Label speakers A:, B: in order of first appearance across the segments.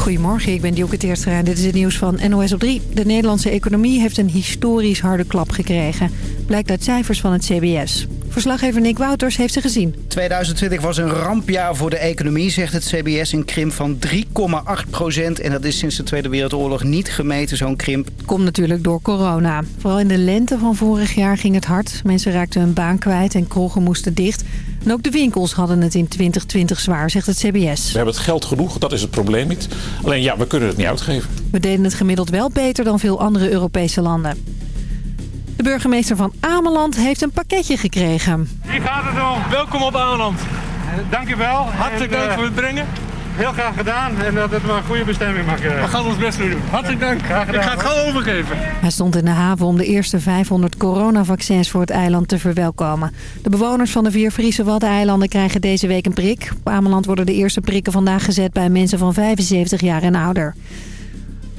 A: Goedemorgen, ik ben Dielke Teerstra dit is het nieuws van NOS op 3. De Nederlandse economie heeft een historisch harde klap gekregen. Blijkt uit cijfers van het CBS. Verslaggever Nick Wouters heeft ze gezien.
B: 2020 was een rampjaar voor de economie, zegt het CBS. Een krimp van 3,8 procent. En dat is sinds de Tweede Wereldoorlog niet gemeten, zo'n krimp.
A: Komt natuurlijk door corona. Vooral in de lente van vorig jaar ging het hard. Mensen raakten hun baan kwijt en kroegen moesten dicht. En ook de winkels hadden het in 2020 zwaar, zegt het CBS.
C: We hebben het geld genoeg, dat is het probleem niet. Alleen ja, we kunnen het niet uitgeven.
A: We deden het gemiddeld wel beter dan veel andere Europese landen. De burgemeester van Ameland heeft een pakketje gekregen.
D: Hier gaat het om.
E: Welkom op Ameland.
D: Dank u wel.
E: Hartelijk dank voor het brengen.
D: Heel graag gedaan en dat het maar een goede bestemming mag.
E: We gaan ons best doen. Hartelijk dank.
D: Graag gedaan,
E: Ik ga het gewoon overgeven.
A: Hij stond in de haven om de eerste 500 coronavaccins voor het eiland te verwelkomen. De bewoners van de vier Friese Waddeneilanden krijgen deze week een prik. Op Ameland worden de eerste prikken vandaag gezet bij mensen van 75 jaar en ouder.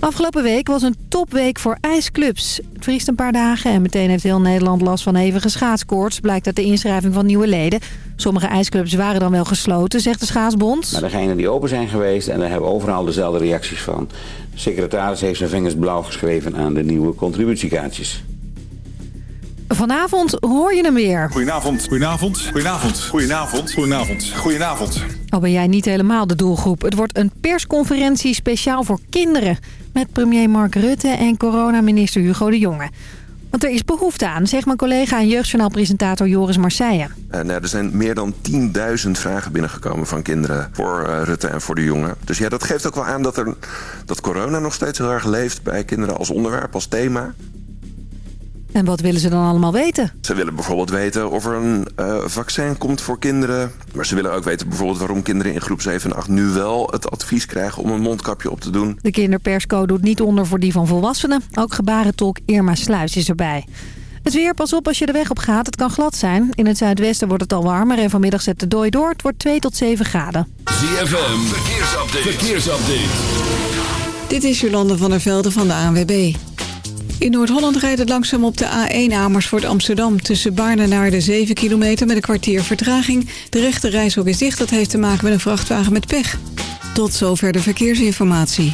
A: Afgelopen week was een topweek voor ijsclubs. Het vriest een paar dagen en meteen heeft heel Nederland last van hevige schaatskoorts... blijkt uit de inschrijving van nieuwe leden. Sommige ijsclubs waren dan wel gesloten, zegt de schaatsbond.
F: Maar degenen die open zijn geweest, en daar hebben we overal dezelfde reacties van. De secretaris heeft zijn vingers blauw geschreven aan de nieuwe contributiekaartjes.
A: Vanavond hoor je hem weer.
G: Goedenavond. Goedenavond. Goedenavond. Goedenavond. Goedenavond. Goedenavond.
A: Al ben jij niet helemaal de doelgroep. Het wordt een persconferentie speciaal voor kinderen. Met premier Mark Rutte en coronaminister Hugo de Jonge. Want er is behoefte aan, zegt mijn collega en jeugdjournaalpresentator Joris Marseille.
H: Uh, nou, er zijn meer dan 10.000 vragen binnengekomen van kinderen voor uh, Rutte en voor de jongen. Dus ja, dat geeft ook wel aan dat, er, dat corona nog steeds heel erg leeft bij kinderen als onderwerp, als thema.
A: En wat willen ze dan allemaal weten?
H: Ze willen bijvoorbeeld weten of er een uh, vaccin komt voor kinderen. Maar ze willen ook weten bijvoorbeeld waarom kinderen in groep 7 en 8 nu wel het advies krijgen om een mondkapje op te doen.
A: De kinderpersco doet niet onder voor die van volwassenen. Ook gebarentolk Irma Sluis is erbij. Het weer, pas op als je de weg op gaat. Het kan glad zijn. In het zuidwesten wordt het al warmer en vanmiddag zet de dooi door. Het wordt 2 tot 7 graden.
I: ZFM, verkeersupdate. verkeersupdate.
J: Dit is Jolande van der Velde van de ANWB. In Noord-Holland rijdt het langzaam op de A1 Amersfoort Amsterdam. Tussen Baarne naar de 7 kilometer met een kwartier vertraging. De rechte reishok is dicht, dat heeft te maken met een vrachtwagen met pech. Tot zover de verkeersinformatie.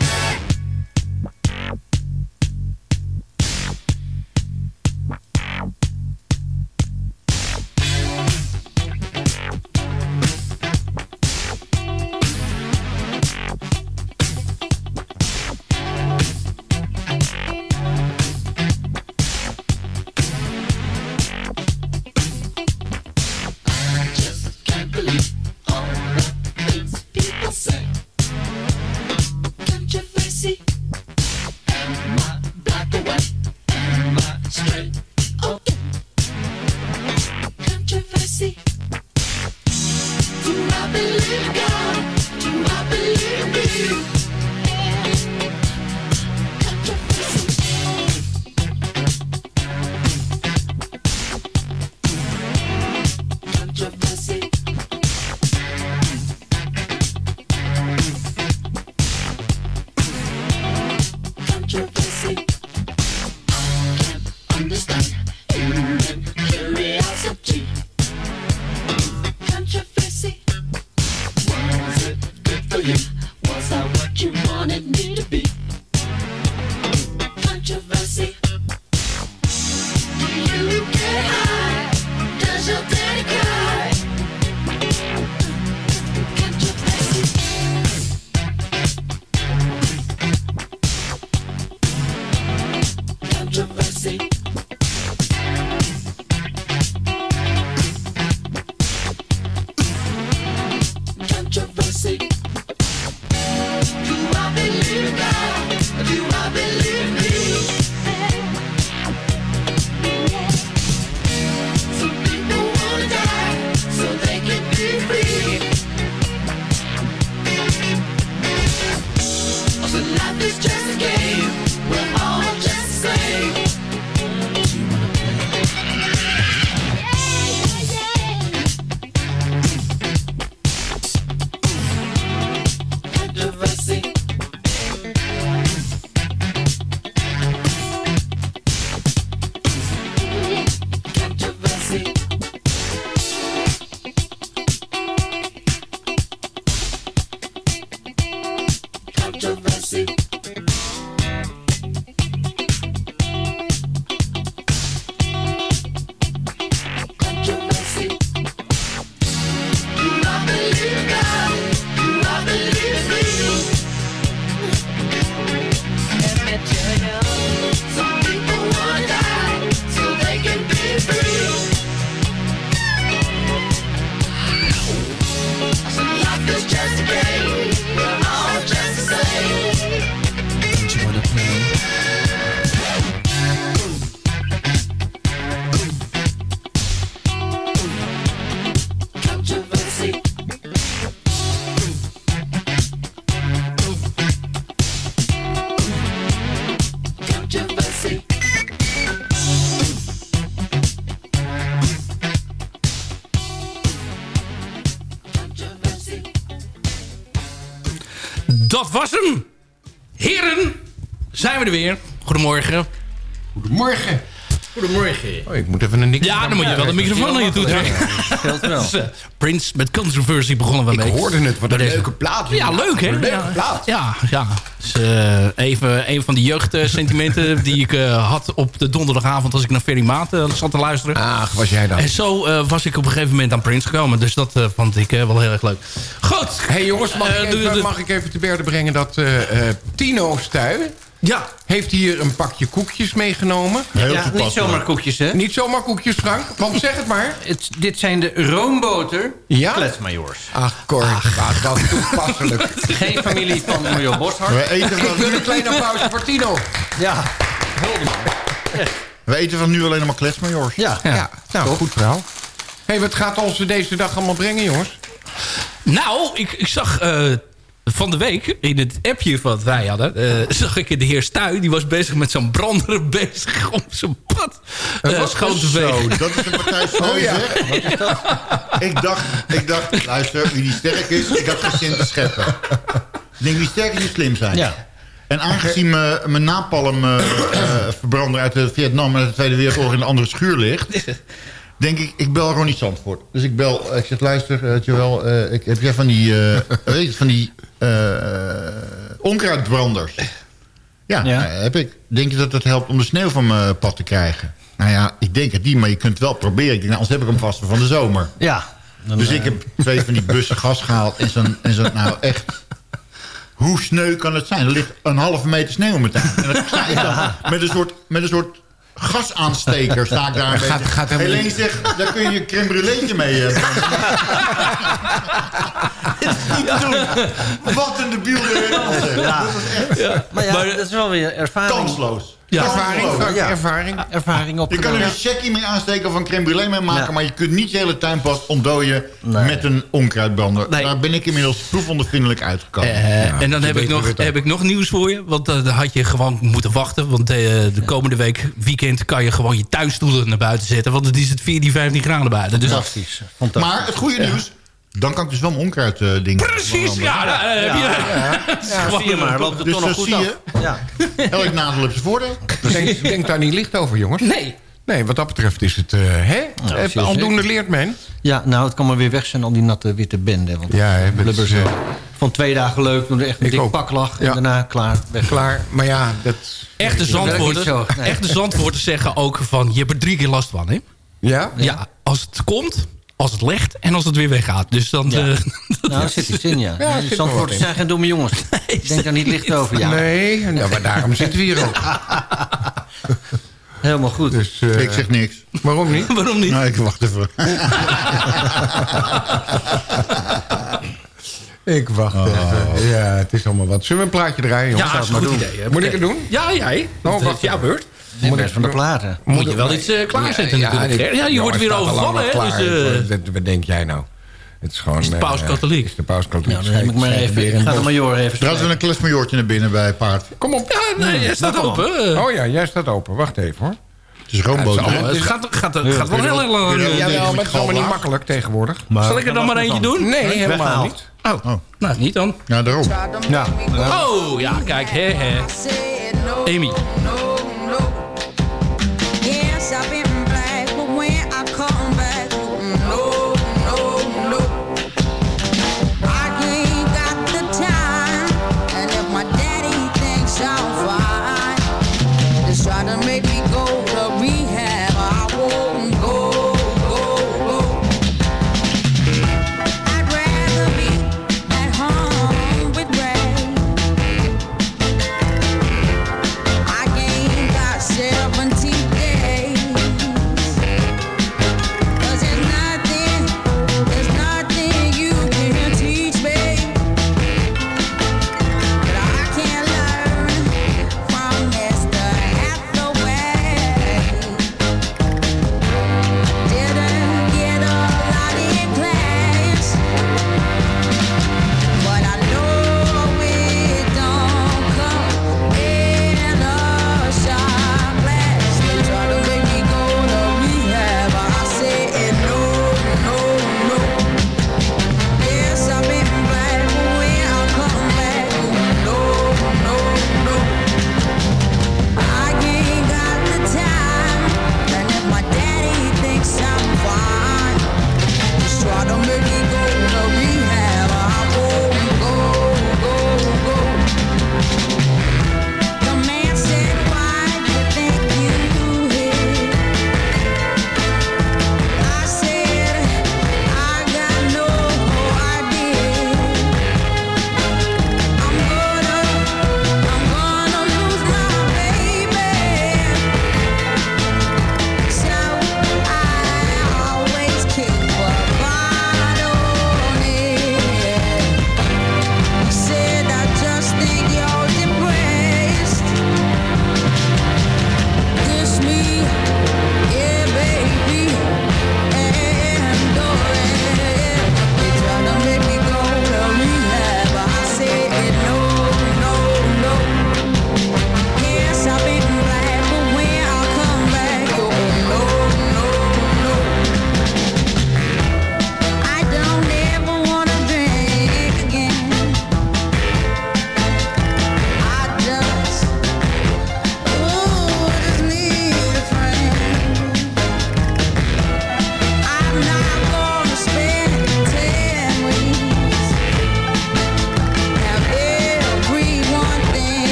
K: Toe.
L: Geldt wel.
K: Dus, eh, Prince met Controversy begonnen we
L: Ik
K: mee.
L: hoorde het, wat een
K: deze-
L: leuke plaat.
K: Ja, leuk hè?
L: Een leuke
K: ja,
L: plaat.
K: Ja, ja. Dus, eh, even een van die jeugdsentimenten die ik eh, had op de donderdagavond als ik naar Ferry Maat eh, zat te luisteren.
L: Ach, was jij dat?
K: En zo eh, was ik op een gegeven moment aan Prince gekomen. Dus dat eh, vond ik eh, wel heel erg leuk. Goed.
L: hey, jongens, mag, ik even,
K: de-
L: mag ik even te berde brengen dat eh, eh, Tino Stuy...
K: Ja.
L: Heeft hier een pakje koekjes meegenomen.
M: ja, niet zomaar koekjes, hè?
L: Niet zomaar koekjes, Frank. Want zeg het maar.
M: Het, dit zijn de roomboter
L: Ja?
M: kletsmajoors.
L: Ach, Cor, wat wat toepasselijk.
M: Geen familie van Mario Boshart.
N: We eten
L: Ik
N: van,
L: wil een klein applausje voor Tino.
M: Ja,
N: we eten van nu alleen maar kletsmajors.
M: ja.
L: Ja, nou, goed verhaal. hey, wat gaat ons deze dag allemaal brengen, jongens?
K: Nou, ik, ik zag eh, van de week in het appje wat wij hadden... eh, zag ik de heer Stuy, die was bezig met zo'n brander bezig om zijn pad
N: Wat
K: schoon te vegen.
N: Zo, dat is de partij Sneu,
L: Oh, ja.
N: zeg. Wat is dat? Ik dacht, ik dacht, luister, wie die sterk is, ik had geen zin te scheppen. Ik denk, wie sterk is, die slim zijn.
M: Ja.
N: En aangezien mijn, mijn napalm eh, eh, verbrander uit de Vietnam... en de Tweede Wereldoorlog in een andere schuur ligt... denk ik, ik bel Ronnie Zandvoort. Dus ik bel, ik zeg, luister, uh, eh, ik, heb jij van die, eh, weet je, van die eh, onkruidbranders? Ja,
M: Ja.
N: nou, heb ik. Denk je dat dat helpt om de sneeuw van mijn pad te krijgen? Nou ja, ik denk het niet, maar je kunt het wel proberen. Ik denk, nou, anders heb ik hem vast van de zomer.
M: Ja. Dan,
N: Dus
M: eh,
N: ik heb twee van die bussen gas gehaald. En zo'n, en zo, nou echt... Hoe sneu kan het zijn? Er ligt een halve meter sneeuw tuin. En dan sta ik dan met een soort, met een soort gasaansteker sta ik daar. een
L: Gaat-
N: beetje.
L: gaat
N: Helene
L: niet-
N: zegt, daar kun je een crème brûleetje mee eh, branden. Dit is niet te doen. Wat een debiel de.
M: Ja.
N: Dat is echt
M: Maar ja,
K: Maar-
M: dat is wel weer ervaring.
N: kansloos.
K: Ja.
L: Ervaring,
M: Ja.
L: ervaring.
M: Ervaring op.
N: Je kan er een checkie mee aansteken of een crème brûlée mee maken...
M: Ja.
N: maar je kunt niet je hele tuinpad ontdooien
M: Nee.
N: met een onkruidbrander.
M: Nee.
N: Daar ben ik inmiddels proefondervindelijk uitgekomen.
K: Eh, en dan heb ik, nog, heb ik nog nieuws voor je. Want uh, dan had je gewoon moeten wachten. Want uh, de komende week, weekend, kan je gewoon je tuinstoelen naar buiten zetten. Want het is het 14, 15 graden buiten. Dus
M: Fantastisch. Fantastisch.
N: Maar het goede nieuws, dan kan ik dus wel mijn onkruid eh, ding
K: Precies, ja. Uh, heb je,
M: Ja, zie je maar. Loopt het
N: Dus
M: toch nog
N: zo
M: goed
N: zie
M: af.
N: je,
M: Ja.
N: elk nadeel heeft zijn voordeel.
L: Denk, denk daar niet licht over, jongens.
K: Nee.
L: Nee, wat dat betreft is het... eh hè? Eh,
M: zeer
L: Aldoende leert men.
M: ja, nou, het kan maar weer weg zijn, al die natte witte bende. Want
L: Ja, hè,
M: blubbers.
L: eh,
M: van twee dagen leuk, toen er echt een
L: Ik
M: dik
L: ook.
M: pak lag. En
L: Ja.
M: daarna klaar, weg.
L: Klaar, maar ja, dat...
O: Echte
M: nee.
O: echte zandwoorders zeggen ook van... je hebt er drie keer last van, hè?
L: Ja?
O: Ja, als het komt, als het legt en als het weer weggaat. Dus dan...
M: Ja.
O: eh,
M: Nou, zit iets in, ja.
L: Ja, in.
M: zijn geen domme jongens. Ik denk daar niet licht over, ja.
L: Nee, nou, maar daarom zitten we hier ook.
M: Helemaal goed.
L: Dus, eh,
N: Ik zeg niks.
L: Waarom niet?
O: waarom niet?
N: Nou, ik wacht even.
L: Ik wacht
N: Oh.
L: even. Ja, het is allemaal wat. Zullen we een plaatje draaien, jongens?
O: Ja, dat is een
L: maar
O: goed
L: doen.
O: idee. hè.
L: Moet ik het doen?
O: Ja, jij. Dat
L: wacht
O: jouw beurt.
M: Ben van de platen.
O: Moet je wel iets eh, klaarzetten natuurlijk. hè? Ja, je wordt weer overvallen, hè? Dus, eh,
L: Wat, wat denk jij nou? Het is gewoon...
O: Is de paus
L: eh,
O: katholiek?
L: Is de paus katholiek.
M: Nou, dan heb ik maar even... Gaat de major even
N: Trouwens, wel een klesmajoortje naar binnen bij paard.
L: Kom op.
O: ja, nee, jij staat open.
L: Oh ja, jij staat open. Wacht even hoor.
N: Het is roomboot.
L: Ja, het is
N: hè?
L: allemaal-
O: Het gaat, gaat, gaat wel heel erg lang.
N: Ja, ja,
L: Ja, maar het is allemaal niet makkelijk tegenwoordig.
O: Zal ik er dan maar eentje doen?
L: Nee, helemaal niet.
O: Oh, nou, niet dan.
N: Ja, daarom.
L: Ja.
O: Oh, ja, kijk, hè, hè. Amy.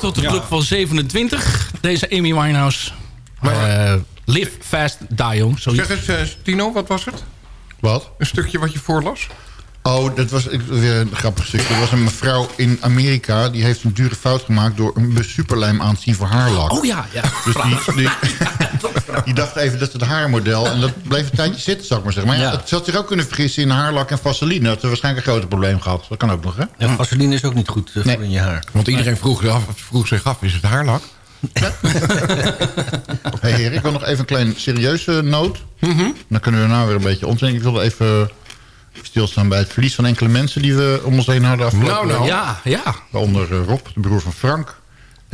O: Behoort tot de club van 27. Deze Amy Winehouse. Eh, live fast, die young. Zoiets.
L: Zeg eens, eh, Tino, wat was het?
N: Wat?
L: Een stukje wat je voorlas?
N: Oh, dat was ik- weer een grappig stukje. Er was een mevrouw in Amerika... die heeft een dure fout gemaakt... door een superlijm aan te zien voor haarlak.
K: Oh ja, ja.
N: Dus die, die, die dacht even dat het haarmodel... en dat bleef een tijdje zitten, zou ik maar zeggen. Maar ja, het had zich ook kunnen vergissen in haarlak en vaseline. Dat had waarschijnlijk een groot probleem gehad. Dat kan ook nog, hè?
M: En vaseline is ook niet goed eh, voor in je haar.
L: Want iedereen vroeg, af, vroeg zich af, is het haarlak?
N: Hey heer, ik wil nog even een klein serieuze noot. Dan kunnen we nou weer een beetje ontdekken. Ik wil even stilstaan bij het verlies van enkele mensen... die we om ons heen hadden afgelopen
L: Nou, nou.
K: Ja, ja.
N: Waaronder eh, Rob, de broer van Frank.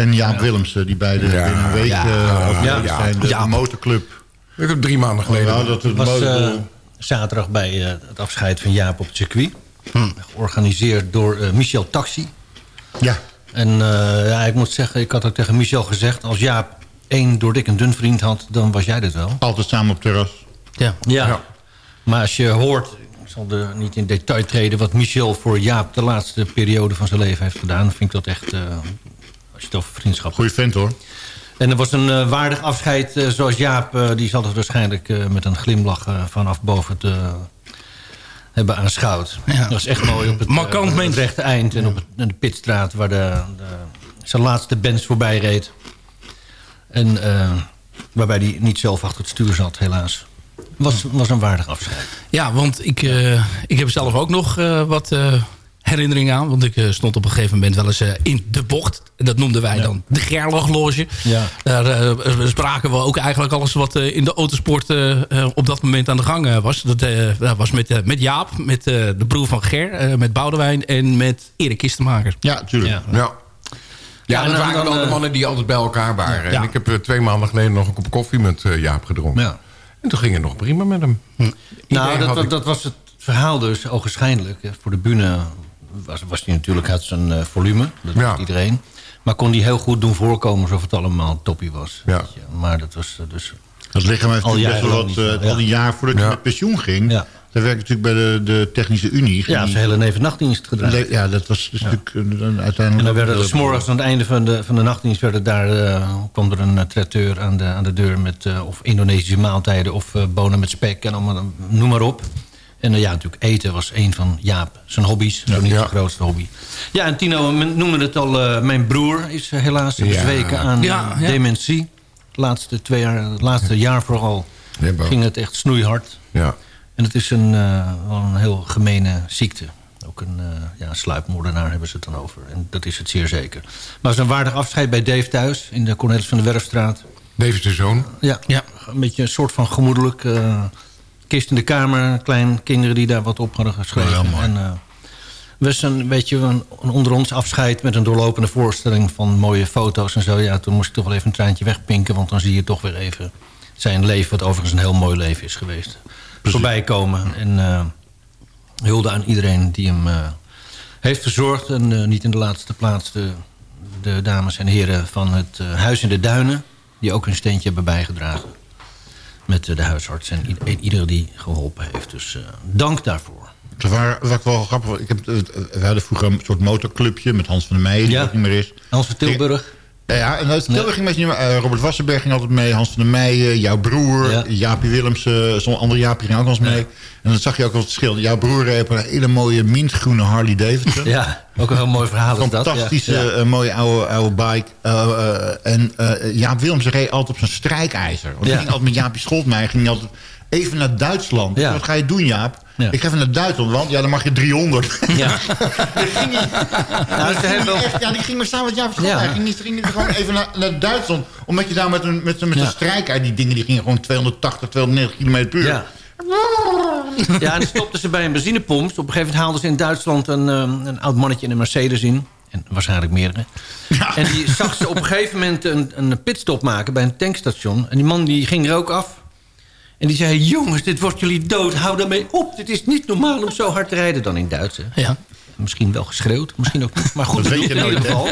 N: En Jaap Willemsen, die beide
L: Ja.
N: binnen een week
K: Ja.
N: eh, overleden
L: Ja.
N: zijn. De,
K: Ja.
N: de motorclub.
L: Ik heb drie maanden geleden.
N: Nou, dat het
M: was eh, zaterdag bij eh, het afscheid van Jaap op het circuit. Georganiseerd door eh, Michel Taxi.
N: ja,
M: En eh, ja, ik moet zeggen, ik had ook tegen Michel gezegd... als Jaap één door dik en dun vriend had, dan was jij dit wel.
N: altijd samen op terras.
K: ja.
M: Ja.
L: Ja.
M: Maar als je hoort, ik zal er niet in detail treden... wat Michel voor Jaap de laatste periode van zijn leven heeft gedaan... vind ik dat echt, eh, als je het over vriendschap
N: Goeie vent, hoor.
M: En er was een eh, waardig afscheid eh, zoals Jaap... eh, die zal het waarschijnlijk met een glimlach vanaf boven te hebben aanschouwd.
K: Ja.
M: Dat was echt mooi op het,
K: Markant
M: op het rechte eind... en op het, in de pitstraat waar de, de, zijn laatste Benz voorbij reed. En eh, waarbij hij niet zelf achter het stuur zat, helaas. Was, was een waardig afscheid.
K: Ja, want ik, eh, ik heb zelf ook nog eh, wat herinneringen aan. Want ik eh, stond op een gegeven moment wel eens eh, in de bocht. En dat noemden wij dan de Gerlachloge.
M: Ja.
K: Daar eh, spraken we ook eigenlijk alles wat eh, in de autosport eh, eh, op dat moment aan de gang eh, was. Dat, eh, dat was met, met Jaap, met eh, de broer van Ger, eh, met Boudewijn en met Erik Kistenmaker.
N: Ja, tuurlijk.
M: Ja.
L: Ja. Ja,
M: en
L: dat
M: dan-
L: waren
M: dan,
L: wel de mannen die altijd bij elkaar waren.
K: Ja.
L: En ik heb twee maanden geleden nog een kop koffie met eh, Jaap gedronken.
M: Ja.
L: En toen ging het nog prima met hem.
M: Nou,
L: Iedereen
M: dat,
L: had
M: dat,
L: ik-
M: dat was het verhaal dus, ogenschijnlijk. Voor de bühne was, was hij natuurlijk uit zijn eh, volume. Dat
L: Ja.
M: weet iedereen. Maar kon hij heel goed doen voorkomen alsof het allemaal toppie was.
L: Ja.
M: Je. Maar dat was eh, dus...
N: Dat lichaam heeft
M: Al
N: best wel wat... eh. Al die jaar voordat hij
L: Ja.
N: met pensioen ging...
M: Ja.
N: Daar werkte natuurlijk bij de, de Technische Unie.
M: Ja,
N: hij-
M: hele neven-nachtdienst gedraaid.
N: Le- Ja, dat was dus natuurlijk uiteindelijk...
M: En dan werden er s'morgens aan het einde van de, van de nachtdienst... Werden daar, kwam er een traiteur aan de, aan de deur met of Indonesische maaltijden... of bonen met spek en allemaal, noem maar op. En eh, ja, natuurlijk eten was een van Jaap zijn hobby's. Zo niet
L: Ja.
M: zijn grootste hobby. Ja, en Tino noemde het al... eh, mijn broer is eh, helaas
L: Ja.
M: bezweken aan
K: Ja, ja.
M: dementie. Het laatste, twee jaar, het laatste jaar vooral ging het echt snoeihard.
L: Ja.
M: En het is een, eh, wel een heel gemene ziekte. Ook een uh, ja, sluipmoordenaar hebben ze het dan over. En dat is het zeer zeker. Maar het is een waardig afscheid bij Dave thuis... in de Cornelis van de Werfstraat.
L: Dave is de zoon.
M: Ja, ja. een beetje een soort van gemoedelijk... Kist in de kamer, klein kinderen die daar wat op hadden geschreven.
N: Oh,
M: en, uh, was een beetje een, een onder ons afscheid... met een doorlopende voorstelling van mooie foto's en zo. Ja, toen moest ik toch wel even een traantje wegpinken... want dan zie je toch weer even zijn leven... wat overigens een heel mooi leven is geweest voorbij komen. En uh, hulde aan iedereen die hem uh, heeft verzorgd. En uh, niet in de laatste plaats de, de, dames en heren van het Huis in de Duinen... die ook een steentje hebben bijgedragen. Met de huisarts en ieder die geholpen heeft. Dus dank daarvoor.
N: Dat waren, wat wel grappig ik heb, We hadden vroeger een soort motorclubje met Hans van der Meijen... die
M: ja.
N: ook niet meer is.
M: Hans van Tilburg.
N: Ja, en dat Tilburg ging meer. Uh, Robert Wassenberg ging altijd mee. Hans van der Meijen, jouw broer. Ja. Jaapie Willemsen, zo'n andere Jaapie ging ook wel eens mee. Ja. En dat zag je ook wel het verschil. Jouw broer reed op een hele mooie mintgroene Harley Davidson.
M: Ja, ook een heel mooi verhaal is dat.
N: Fantastische, ja. uh, mooie oude, oude bike. Uh, en Jaap Willemsen reed altijd op zijn strijkijzer. Want ging altijd met Jaapie Scholtmeijer ging altijd even naar Duitsland. Ja. Wat ga je doen, Jaap? Ja. Ik ga even naar Duitsland, want ja, dan mag je 300. Ja. ging nou, die, ging echt, ja, die ging maar samen met Jaap. Ja. Ging, niet, ging niet gewoon even naar, naar, Duitsland. Omdat je daar met een, met, met ja. een strijkijzer... Die dingen die gingen gewoon 280, 290 km per uur.
M: Ja. Ja, en dan stopten ze bij een benzinepomp. Op een gegeven moment haalden ze in Duitsland een, um, een oud mannetje in een Mercedes in. En waarschijnlijk meerdere. Ja. En die zag ze op een gegeven moment een, een pitstop maken bij een tankstation. En die man die ging er ook af. En die zei, jongens, dit wordt jullie dood. Hou daarmee op. Dit is niet normaal om zo hard te rijden dan in Duits. Hè?
K: Ja.
M: Misschien wel geschreeuwd, misschien ook niet. Maar goed bedoeld in ieder geval.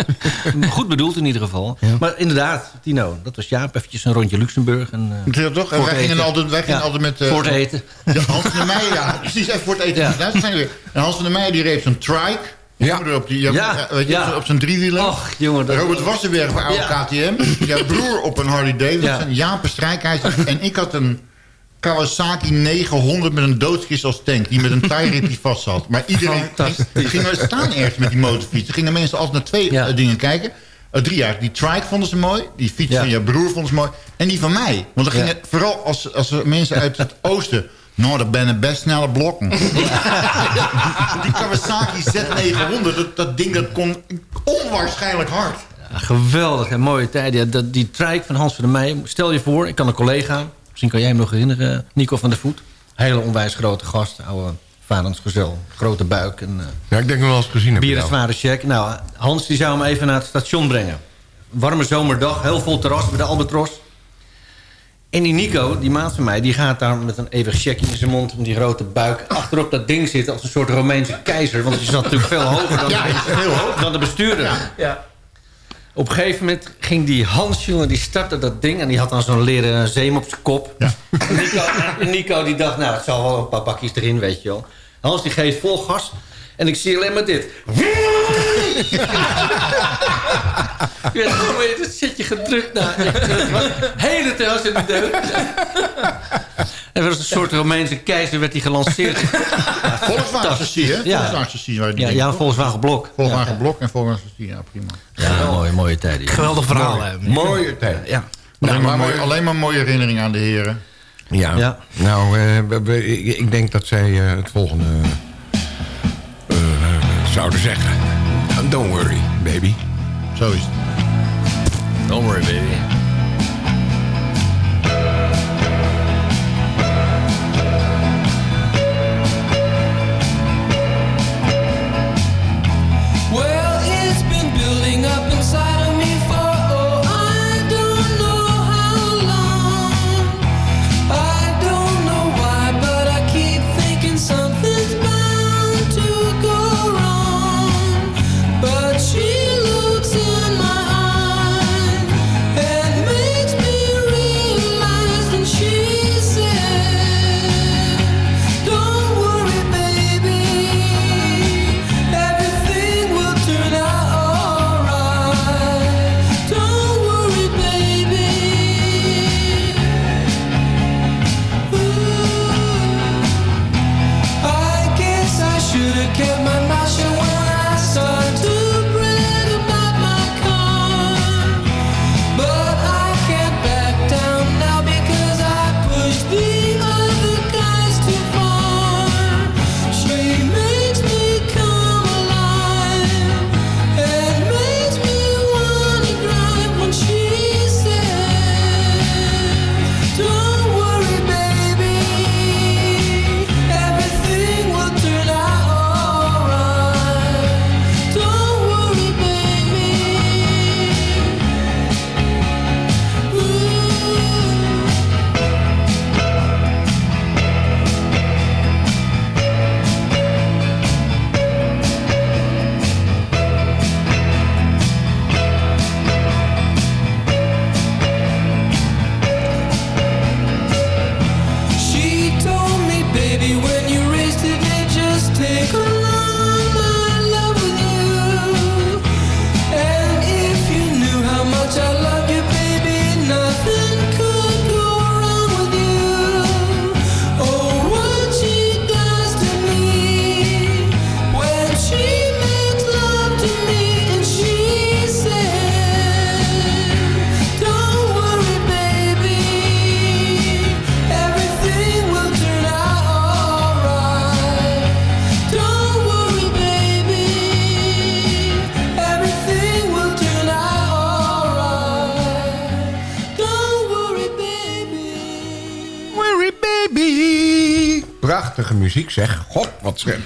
M: Goed bedoeld in ieder geval. Ja. Maar inderdaad, Tino, dat was Jaap. Eventjes een rondje Luxemburg. En,
N: uh, ja, toch? Wij gingen, altijd, wij gingen ja, altijd met...
M: Uh, voor het eten.
N: Ja, Hans van der Meijer, ja. Precies, even voor het eten. Ja. Daar zijn we weer. En Hans van der Meijer die reed zo'n trike. Ja. Op, die, ja. Weet je, ja. op zijn driewieler.
M: Och, jongen. Dat...
N: Robert Wassenberg van oude ja. KTM. Jouw broer op een Harley Davidson. Ja. Jaap een strijkijzer. en ik had een Kawasaki 900 met een doodskist als tank... die met een tijrit die vast zat. Maar iedereen ging, ging er staan ergens met die motorfiets. Er gingen mensen altijd naar twee eh, dingen kijken. Eh, drie jaar. Die trike vonden ze mooi. Die fiets van je broer vonden ze mooi. En die van mij. Want er gingen vooral als, als er mensen uit het oosten... Nou, dat ben best snelle blokken. die Kawasaki Z900, dat, dat ding dat kon onwaarschijnlijk hard.
P: Ja, geweldig en mooie tijden. Ja, dat, die trike van Hans van der Meij. Stel je voor, ik kan een collega... Misschien kan jij hem nog herinneren, Nico van der Voet. Hele onwijs grote gast, oude varensgezel. Grote buik. En,
L: ja, ik denk nog wel eens gezien heb.
P: Bier en zware check. Nou, Hans die zou hem even naar het station brengen. Warme zomerdag, heel vol terras bij de Albatros. En die Nico, die maat van mij, die gaat daar met een eeuwig checkje in zijn mond... met die grote buik achterop dat ding zitten als een soort Romeinse keizer. Want die zat natuurlijk veel hoger dan,
N: Ja, heel hoog.
P: dan de bestuurder. Ja. Op een gegeven moment ging die Hans, jongen, die startte dat ding... en die had dan zo'n leren zeem op zijn kop. En Nico, en Nico die dacht, nou, het zal wel een paar bakjes erin, weet je wel. Hans die geeft vol gas en ik zie alleen maar dit. Weer dat zitje gedrukt naar. Hele terras in de deuk. Er was een soort Romeinse keizer, werd hij gelanceerd.
N: Volkswagen?
P: Ja.
N: Volkswagen waar die
P: Ja, ja,
N: toch?
P: Volkswagen Blok.
N: Volkswagen
P: Ja.
N: Blok en Volkswagen ja, prima.
P: Ja, mooie, mooie tijden.
K: Geweldig verhaal.
L: Mooie tijd.
K: Ja.
N: Alleen,
L: Nou,
N: maar
L: maar
N: mooi, alleen maar mooie herinneringen aan de heren.
L: Ja.
P: Ja.
L: Nou, eh, ik, denk dat zij eh, het volgende eh, eh, zouden zeggen. Don't worry, baby.
N: Zo is het.
P: Don't worry, baby.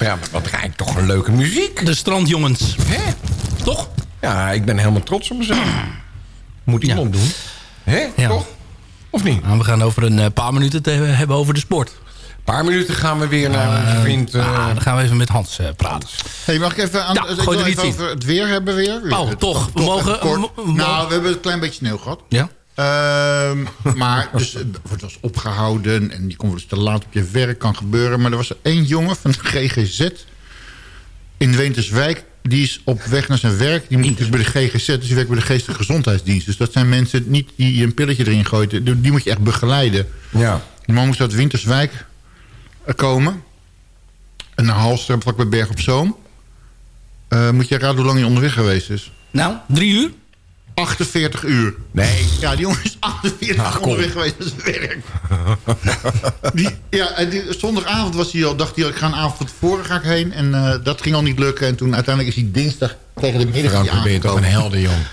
L: Ja, wat rijdt toch een leuke muziek.
K: De strandjongens.
L: Hè?
K: Toch?
L: Ja, ik ben helemaal trots op mezelf. Moet iemand doen. Hè?
K: Ja.
L: Toch? Of niet?
K: Nou, we gaan over een eh, paar minuten het hebben over de sport.
L: Een paar minuten gaan we weer naar onze vriend... eh,
K: Ah, dan gaan we even met Hans eh, praten.
N: Hey, mag ik even, aan,
K: Ja,
N: ik wil
K: er
N: even over het weer hebben weer?
K: Oh, toch. We mogen-
N: kort. nou, we hebben een klein beetje sneeuw gehad.
K: Ja?
N: Ehm, maar dus, het wordt als opgehouden en die komt dus te laat op je werk, kan gebeuren. Maar er was er één jongen van de GGZ in Winterswijk. Die is op weg naar zijn werk. Die moet dus bij de GGZ, dus die werkt bij de geestelijke gezondheidsdienst. Dus dat zijn mensen niet die je een pilletje erin gooit. Die moet je echt begeleiden.
L: Ja.
N: Die man moest uit Winterswijk eh, komen. En naar Halster, vlak bij Berg op Zoom. Eh, moet jij raden hoe lang hij onderweg geweest is?
K: Nou, drie uur?
N: 48 uur.
G: Nee.
N: Ja, die jongen is 48 uur onderweg geweest met zijn werk. die, ja, en die, zondagavond was hij al, dacht hij al, ik ga een avond van tevoren ga ik heen. En eh, dat ging al niet lukken. En toen uiteindelijk is hij dinsdag tegen de middag
L: Frank, je toch een helder, jong.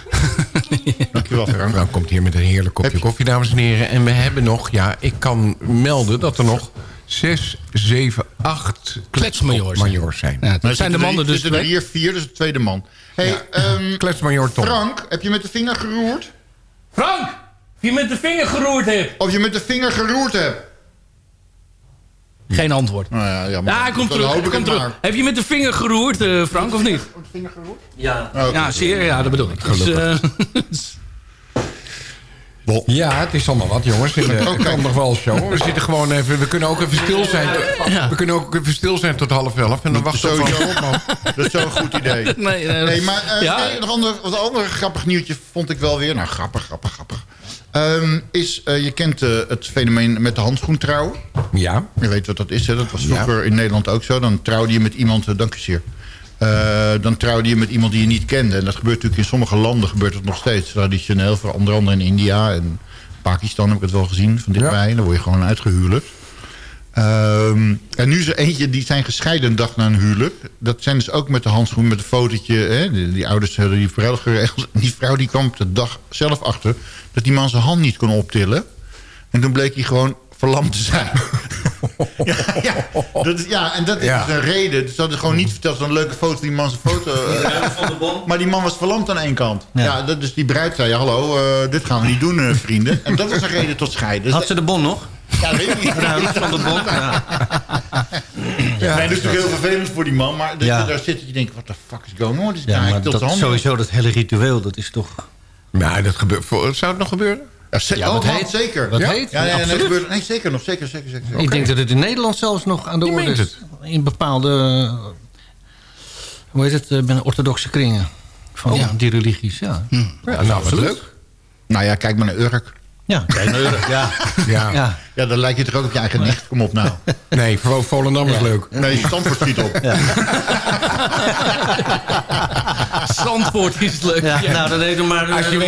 N: Dankjewel, Frank.
L: Frank komt hier met een heerlijk kopje koffie, dames en heren. En we hebben nog, ja, ik kan melden dat er nog zes, zeven, acht
K: Kletsmajors zijn. Ja, dat zijn de mannen dus
N: Er zitten er hier vier, dus de tweede man. Hey, ehm,
L: Kletsmajor Tom.
N: Frank, heb je met de vinger geroerd?
K: Frank, of je met de vinger geroerd hebt.
N: Of je met de vinger geroerd hebt?
K: Geen antwoord.
N: Nou ja, ja, maar
K: Ja, hij komt
N: dan
K: terug.
N: hoop
K: hij
N: ik
K: komt terug.
N: maar.
K: Heb je met de vinger geroerd, eh, Frank, of niet?
N: Met de vinger geroerd?
M: Ja.
N: Oh.
K: Ja, zeer. Ja, dat bedoel ik. Dus,
L: Ja, het is allemaal wat, jongens. In de kan nog wel show. We zitten gewoon even. We kunnen ook even stil zijn. We kunnen ook even stil zijn tot half elf. En dan wachten we
N: sowieso
L: op, man.
N: Dat is zo'n goed idee.
K: nee, nee,
N: Nee, maar eh,
K: Ja.
N: nee, nog ander, wat ander grappig nieuwtje vond ik wel weer. Nou, grappig, grappig, grappig. Ehm, is, eh, je kent eh, het fenomeen met de handschoen trouwen.
L: Ja.
N: Je weet wat dat is, hè? Dat was vroeger in Nederland ook zo. Dan trouwde je met iemand, eh, dank u zeer. Eh, dan trouwde je met iemand die je niet kende. En dat gebeurt natuurlijk in sommige landen gebeurt het nog steeds. Traditioneel, voor onder andere in India en Pakistan heb ik het wel gezien van dichtbij. Dan word je gewoon uitgehuwelijkd. Ehm, en nu is er eentje, die zijn gescheiden een dag na een huwelijk. Dat zijn dus ook met de handschoen, met een fotootje. Hè? Die, die ouders hadden die vrijdag geregeld. Die vrouw die kwam de dag zelf achter... dat die man zijn hand niet kon optillen. En toen bleek hij gewoon verlamd te zijn. ja, ja, dat is, ja, en dat is
L: Ja.
N: dus een reden. Dus dat is gewoon niet verteld. Zo'n leuke foto, die man zijn foto... eh, maar die man was verlamd aan één kant. Ja. dat, dus die bruid zei, hallo, eh, dit gaan we niet doen, eh, vrienden. En dat was een reden tot scheiden. Dus
M: Had ze de bon nog?
N: ja, weet ik niet.
M: Van de bon? Ja.
N: Ja, nee, dat is natuurlijk heel vervelend voor die man. Maar dat
M: Ja.
N: je daar zit en je denkt, what the fuck is going on? Dus
M: Ja,
N: hij
M: maar dat, sowieso dat hele ritueel, dat is toch...
L: Ja, dat gebeurt. Zou het nog gebeuren?
N: Ja, ze-
M: Ja,
N: oh,
M: wat
N: man,
M: heet?
N: zeker.
M: Wat
N: ja?
M: heet?
N: Ja, nee, gebeurt, nee, zeker nog. Zeker, zeker, zeker. zeker.
M: Ik denk dat het in Nederland zelfs nog aan de
L: Je
M: orde is. In bepaalde... Hoe heet het? eh, Binnen orthodoxe kringen. Van ja, die religies, ja.
L: Ja, nou, wat leuk.
N: Nou ja, kijk maar naar Urk.
M: Ja, ja.
L: Ja.
M: ja.
N: Ja, dan lijkt je toch ook op je eigen nicht. Kom op nou.
L: Nee, Vo- Volendam is leuk.
N: Nee, Stamford schiet op.
K: Zandvoort is het leuk.
M: Ja, nou, dan deed maar,
L: Als je
M: maar
L: weet-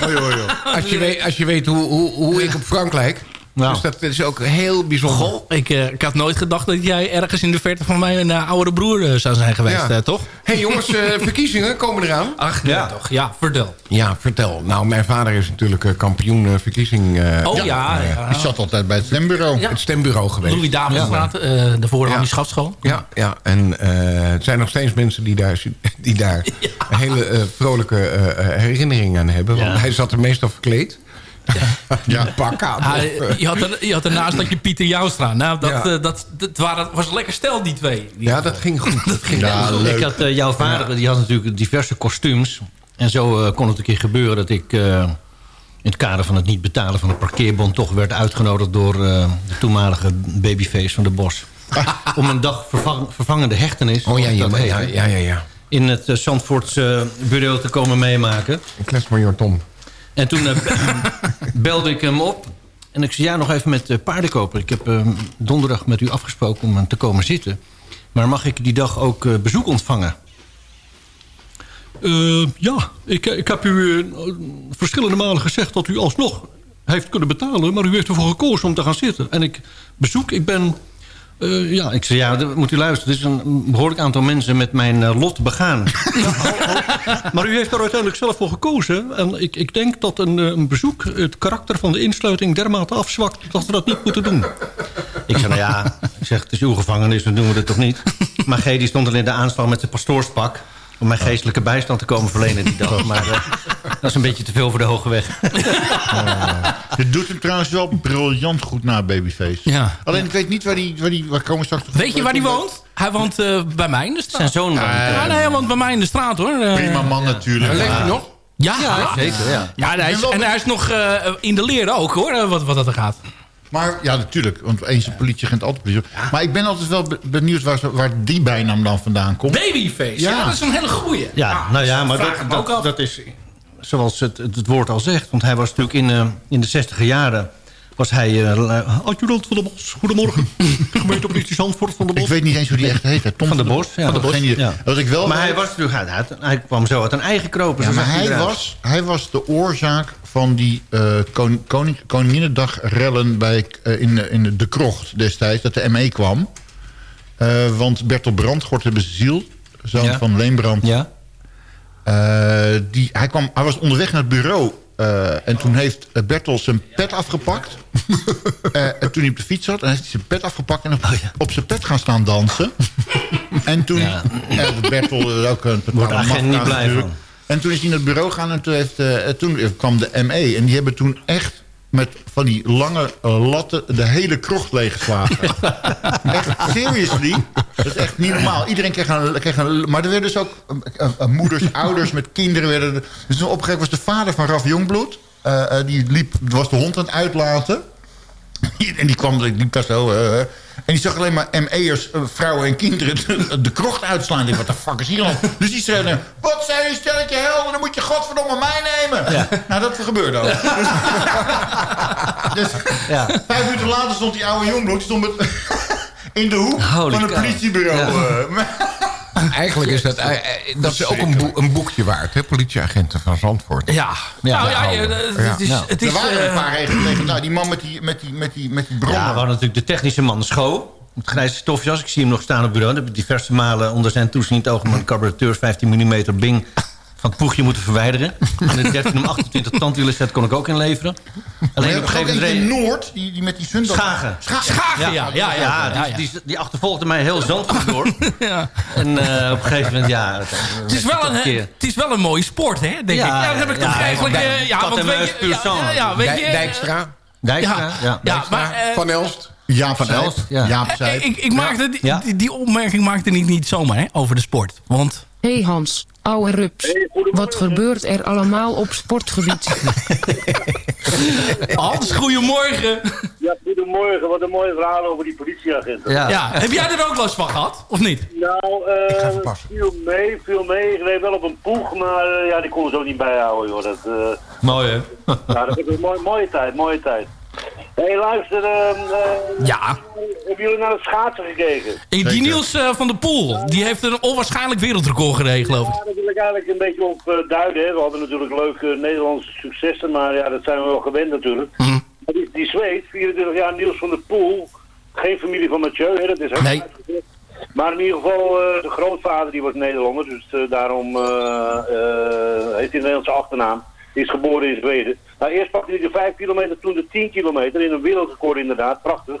N: maar joh.
L: Als je weet, als je weet hoe, hoe, hoe ik op Frank lijk.
M: Nou.
L: Dus dat is ook heel bijzonder.
K: Goh, ik, eh, ik had nooit gedacht dat jij ergens in de verte van mij een eh, oudere broer eh, zou zijn geweest,
L: Ja.
K: eh, toch?
L: Hé hey, jongens, eh, verkiezingen komen eraan.
K: Ach, ja. toch. Ja, vertel.
L: Ja, vertel. Nou, mijn vader is natuurlijk eh, kampioen verkiezing. eh,
K: Oh ja, ja.
N: Die zat altijd bij het stembureau.
K: Ja.
L: Het stembureau geweest.
K: Louis Davidsstraat, eh de voorhand
L: Ja.
K: schafschool.
L: Ja, ja. en eh, het zijn nog steeds mensen die daar, die daar een hele eh, vrolijke eh, herinneringen aan hebben. Want
M: Ja.
L: hij zat er meestal verkleed. Ja, pak aan.
K: Ah, je, had er, je had ernaast dat je Pieter Joustra. Nou, dat,
L: Ja.
K: eh, dat, dat waren, was lekker stel, die twee. Die-
L: ja, dat ging goed. Dat ging
N: Ja,
L: goed.
N: leuk.
M: Ik had eh, jouw vader, die had natuurlijk diverse kostuums. En zo eh, kon het een keer gebeuren dat ik... eh, in het kader van het niet betalen van de parkeerbon... toch werd uitgenodigd door eh, de toenmalige babyface van de Bos. om een dag vervang- vervangende hechtenis...
L: Oh ja, ja,
M: dat
L: ja, ja, ja, ja.
M: in het uh, Zandvoortse bureau te komen meemaken.
L: Kletsmajor Tom.
M: En toen eh, belde ik hem op. En ik zei, ja, nog even met uh, paardenkoper. Ik heb uh, donderdag met u afgesproken om te komen zitten. Maar mag ik die dag ook bezoek ontvangen? Ja, ik, ik heb u verschillende malen gezegd dat u alsnog heeft kunnen betalen. Maar u heeft ervoor gekozen om te gaan zitten. En ik bezoek, ik ben... Uh, ja, ik zei, ja, moet u luisteren. Het is een behoorlijk aantal mensen met mijn uh, lot begaan. maar u heeft er uiteindelijk zelf voor gekozen. En ik, ik denk dat een, een, bezoek het karakter van de insluiting dermate afzwakt... dat we dat niet moeten doen. Ik zei, nou ja, ik zeg, het is uw gevangenis, dan doen we dat toch niet. Maar G die stond al in de aanslag met zijn pastoorspak... om mijn geestelijke bijstand te komen verlenen die dag. Maar uh, dat is een beetje te veel voor de hoge weg.
N: Je doet hem trouwens wel briljant goed na, Babyface.
K: Ja.
N: Alleen ik weet niet waar die... Waar die waar komen straks
K: Weet je waar die woont? Hij woont uh, bij mij in de straat.
M: Zijn zoon woont.
K: Ja, ja, nee, hij woont bij mij in de straat, hoor. Uh,
N: Prima man natuurlijk.
L: Leeft hij nog?
K: Ja,
M: ja, zeker. Ja.
K: ja hij is, en hij is nog uh, in de leer ook, hoor, wat, wat dat er gaat.
N: Maar ja, natuurlijk. Want eens een politieagent, altijd politie. Ja. Maar ik ben altijd wel benieuwd waar, waar die bijnaam dan vandaan komt.
K: Babyface, ja, ja dat is een hele goeie.
M: Ja, ja nou ja, maar dat, dat, dat, is zoals het, het, woord al zegt. Want hij was natuurlijk in, uh, in de zestiger jaren... was hij eh, adjudant van de Bos. Goedemorgen. Gemeentepolitie Zandvoort van de Bos.
N: Ik weet niet eens hoe die echt heet. hè. Tom
M: Van de Bos. Ja.
N: Van de Bos.
M: Ja.
N: Wat ik wel
M: maar
N: weet-
M: hij, was natuurlijk, hij, kwam zo uit een eigen kropen.
N: Ja, maar hij
M: eruit.
N: was, hij was de oorzaak van die eh koning, koning, Koninginnedag-rellen bij, eh, in, in de krocht destijds, dat de ME kwam. Want Bertel Brandgort, de ziel, zoon
M: Ja.
N: van Leenbrand...
M: Ja.
N: die, hij, kwam, hij was onderweg naar het bureau. Eh, en toen heeft eh, Bertel zijn pet afgepakt. Eh, en toen hij op de fiets zat, en heeft hij zijn pet afgepakt... en op, op zijn pet gaan staan dansen. en toen...
M: Ja.
N: eh, Bertel is ook een
M: Wordt agent niet blij van.
N: En toen is hij naar het bureau gegaan en toen, heeft, toen kwam de ME. En die hebben toen echt met van die lange eh, latten de hele krocht leeggeslagen. echt, seriously. Dat is echt niet normaal. Iedereen kreeg een... Kreeg een maar er werden dus ook eh, eh, moeders, ouders met kinderen. Werden, er- dus op een gegeven moment was de vader van Raf Jongbloed. die liep, was de hond aan het uitlaten. En die kwam, die liep daar zo. eh, en die zag alleen maar ME'ers, eh, vrouwen en kinderen de, de krocht uitslaan. Ik wat de fuck is hier dan? Dus die schreeuwde, wat zijn je stelletje helden? Dan moet je godverdomme mij nemen. Nou, dat gebeurde ook. Dus, dus vijf minuten later stond die oude jongbloed stond met, in de hoek
L: Holy
N: van het politiebureau.
L: Eigenlijk is dat, eh, eh, dat is ook een, boek, een boekje waard, hè? Politieagenten van Zandvoort.
K: Ja. Nou ja, het is-
L: Ja.
K: het is,
N: er waren
K: eh,
N: een paar regels tegen. Nou, die man met die, met die, met die, met die bronnen.
M: Ja, we hadden natuurlijk de technische man Schoo. Het grijze stofjas. Ik zie hem nog staan op het bureau. Dat heb ik diverse malen onder zijn toezicht ogen... mijn carburateur 15 mm Bing van het poegje moeten verwijderen. En de 13 om 28 tandwielen set kon ik ook inleveren. Alleen op een gegeven
N: eentje in
M: moment...
N: Noord, die, die met die Sundag...
M: Schagen.
K: Schagen, ja. Ja, ja, ja, ja,
M: die, die, die achtervolgde mij heel Zandvoort door. En eh, op een gegeven moment, ja...
K: Het is, wel een, het is wel een mooie sport, hè? Denk
M: Ja,
K: ik. Ja, dat heb ik
M: ja,
K: toch eigenlijk... Eh, ja,
M: kat
K: want weet je,
M: puur
K: ja,
M: sang.
K: ja, ja, weet je, eh,
L: Dijkstra.
M: Dijkstra,
K: Ja,
M: ja.
K: ja, maar, eh,
L: Van Elst.
N: Jaap
M: Van. Elst, ja.
N: Jaap
K: eh, ik, ik maakte die, die, die opmerking maakte ik niet zomaar hè, over de sport. Want
Q: hey Hans, ouwe rups. Wat gebeurt er allemaal op sportgebied?
K: Hans, goedemorgen.
R: Ja, goedemorgen. Wat een mooie verhaal over die politieagenten.
K: Ja. Heb jij er ook last van gehad, of niet?
R: Nou, eh viel mee, viel mee. Ik reed wel op een poeg, maar eh, ja, die kon ze ook niet bijhouden, joh. Dat, eh,
M: Mooi, hè?
R: ja, dat is een mooie, mooie tijd, mooie tijd. Hé, hey, luister, eh, eh,
K: Ja.
R: hebben jullie naar het schaatsen gekeken?
K: Die Niels eh, van der Poel, die heeft een onwaarschijnlijk wereldrecord gereden, geloof ik.
R: Ja, daar wil ik eigenlijk een beetje op eh, duiden. Hè. We hadden natuurlijk leuke Nederlandse successen, maar ja, dat zijn we wel gewend natuurlijk.
K: Mhm.
R: Maar die, die Zweed, 24 jaar, Niels van der Poel, geen familie van Mathieu, hè, dat is ook
K: Nee.
R: uitgezet. Maar in ieder geval, eh, de grootvader die was Nederlander, dus daarom heeft hij een Nederlandse achternaam. Die is geboren in Zweden. Nou, eerst pakte hij de 5 kilometer, toen de 10 kilometer, in een wereldrecord inderdaad, prachtig. 12.32.95.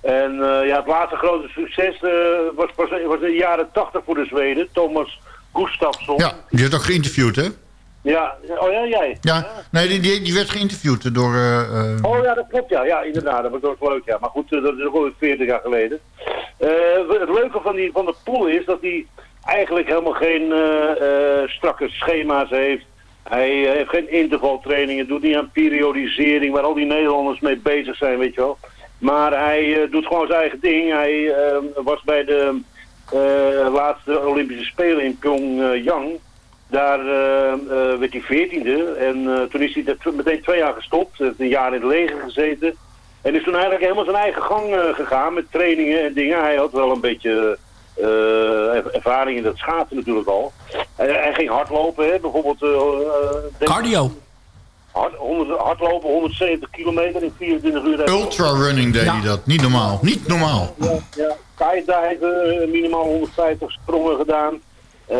R: En eh, ja, het laatste grote succes eh, was, was, was in de jaren 80 voor de Zweden, Thomas Gustafsson.
N: Ja, die werd ook geïnterviewd, hè?
R: Ja, oh ja, jij?
N: Ja, nee, die, die, die werd geïnterviewd door... eh,
R: Oh ja, dat klopt, ja. Ja, inderdaad. Dat was ook leuk, ja. Maar goed, dat is ook alweer 40 jaar geleden. Het leuke van, die, van de pool is dat hij eigenlijk helemaal geen strakke schema's heeft. Hij eh, heeft geen intervaltrainingen, doet niet aan periodisering, waar al die Nederlanders mee bezig zijn, weet je wel. Maar hij eh, doet gewoon zijn eigen ding. Hij eh, was bij de eh, laatste Olympische Spelen in Pyongyang. Daar werd hij veertiende en toen is hij meteen twee jaar gestopt. Heeft een jaar in het leger gezeten. En is toen eigenlijk helemaal zijn eigen gang gegaan met trainingen en dingen. Hij had wel een beetje ervaring in dat schaatsen natuurlijk al. Hij, hij ging hardlopen, hè, bijvoorbeeld... eh, eh,
K: Cardio.
R: Hard, 100 hardlopen, 170 kilometer in 24 uur.
N: ultra running deed
R: Ja.
N: hij dat. Niet normaal. Niet normaal.
R: Ja, ja. Eh, minimaal 150 sprongen gedaan. Eh,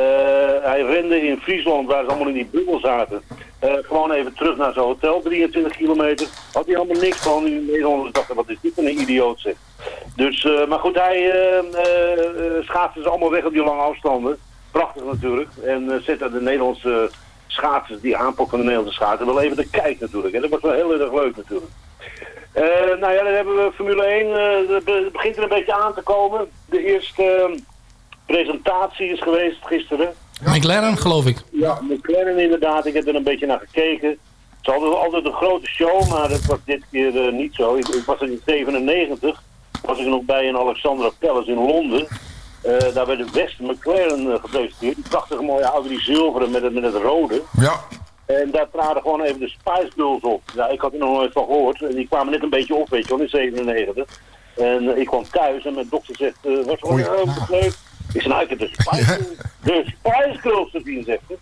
R: hij rende in Friesland, waar ze allemaal in die bubbel zaten. Eh, gewoon even terug naar zijn hotel, 23 kilometer. Had hij allemaal niks van. Die Nederlanders dachten, wat is dit voor een idioot zeg. Dus, eh, maar goed, hij eh eh, eh, schaatste ze allemaal weg op die lange afstanden. Prachtig natuurlijk. En eh, zette de Nederlandse schaatsers, die aanpak van de Nederlandse schaatsen, wel even de kijk natuurlijk. En dat was wel heel erg leuk natuurlijk. Nou ja, dan hebben we Formule 1. eh, dat be- het begint er een beetje aan te komen. De eerste eh, presentatie is geweest gisteren.
K: McLaren, geloof ik.
R: Ja, McLaren inderdaad. Ik heb er een beetje naar gekeken. Ze hadden altijd een grote show, maar dat was dit keer niet zo. Ik, ik was er in 97. Was ik nog bij in Alexandra Palace in Londen. Eh, daar werd de West McLaren eh, gepresenteerd. Die prachtige mooie oude, die zilveren met het, met het rode.
L: Ja.
R: En daar traden gewoon even de Spice Girls op. Ja, ik had er nog nooit van gehoord. En die kwamen net een beetje op, weet je wel, in 97. En eh, ik kwam thuis en mijn dochter zegt, eh wat het oh, leuk? Ik zei, nou, ik heb de Spice Girls, de Spice Girls gezien, zegt ze.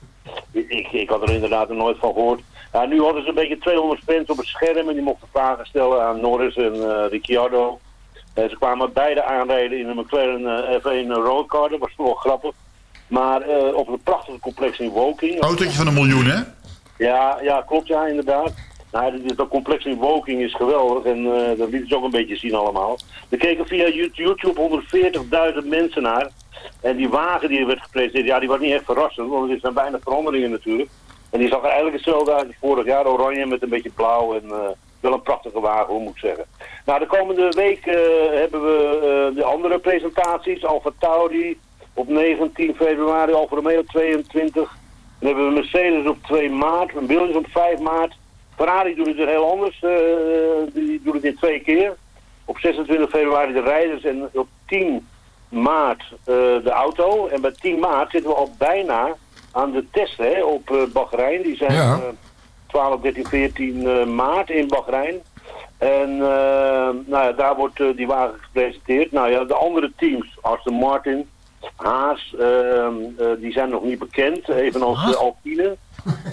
R: Ik, ik, had er inderdaad nog nooit van gehoord. Ja, nu hadden ze een beetje 200 fans op het scherm en die mochten vragen stellen aan Norris en Ricciardo. En ze kwamen beide aanrijden in een McLaren eh, F1 Roadcar, dat was toch wel grappig. Maar eh, op een prachtige complex in Woking.
N: Autootje van een miljoen, hè?
R: Ja, ja, klopt, ja, inderdaad. Nou, dit- dat complex in Woking is geweldig en eh, dat liet ze ook een beetje zien allemaal. Er keken via YouTube 140.000 mensen naar. En die wagen die werd gepresenteerd, ja, die was niet echt verrassend, want er zijn bijna veranderingen natuurlijk. En die zag er eigenlijk hetzelfde uit als vorig jaar, oranje met een beetje blauw en eh, wel een prachtige wagen, hoe moet ik zeggen. Nou, de komende week eh, hebben we eh, de andere presentaties, Alfa Tauri op 19 februari, Alfa Romeo 22. Dan hebben we Mercedes op 2 maart, Williams op 5 maart. Ferrari doet het weer heel anders, eh, die doet het in twee keer. Op 26 februari de rijders en op 10 maart de auto. En bij 10 maart zitten we al bijna aan de testen hè, op eh Bahrein. Die zijn
L: Ja.
R: 12, 13, 14 eh, maart in Bahrein. En eh, nou ja, daar wordt eh, die wagen gepresenteerd. Nou ja, de andere teams, Aston Martin, Haas, ehm, eh, die zijn nog niet bekend. Evenals de Alpine.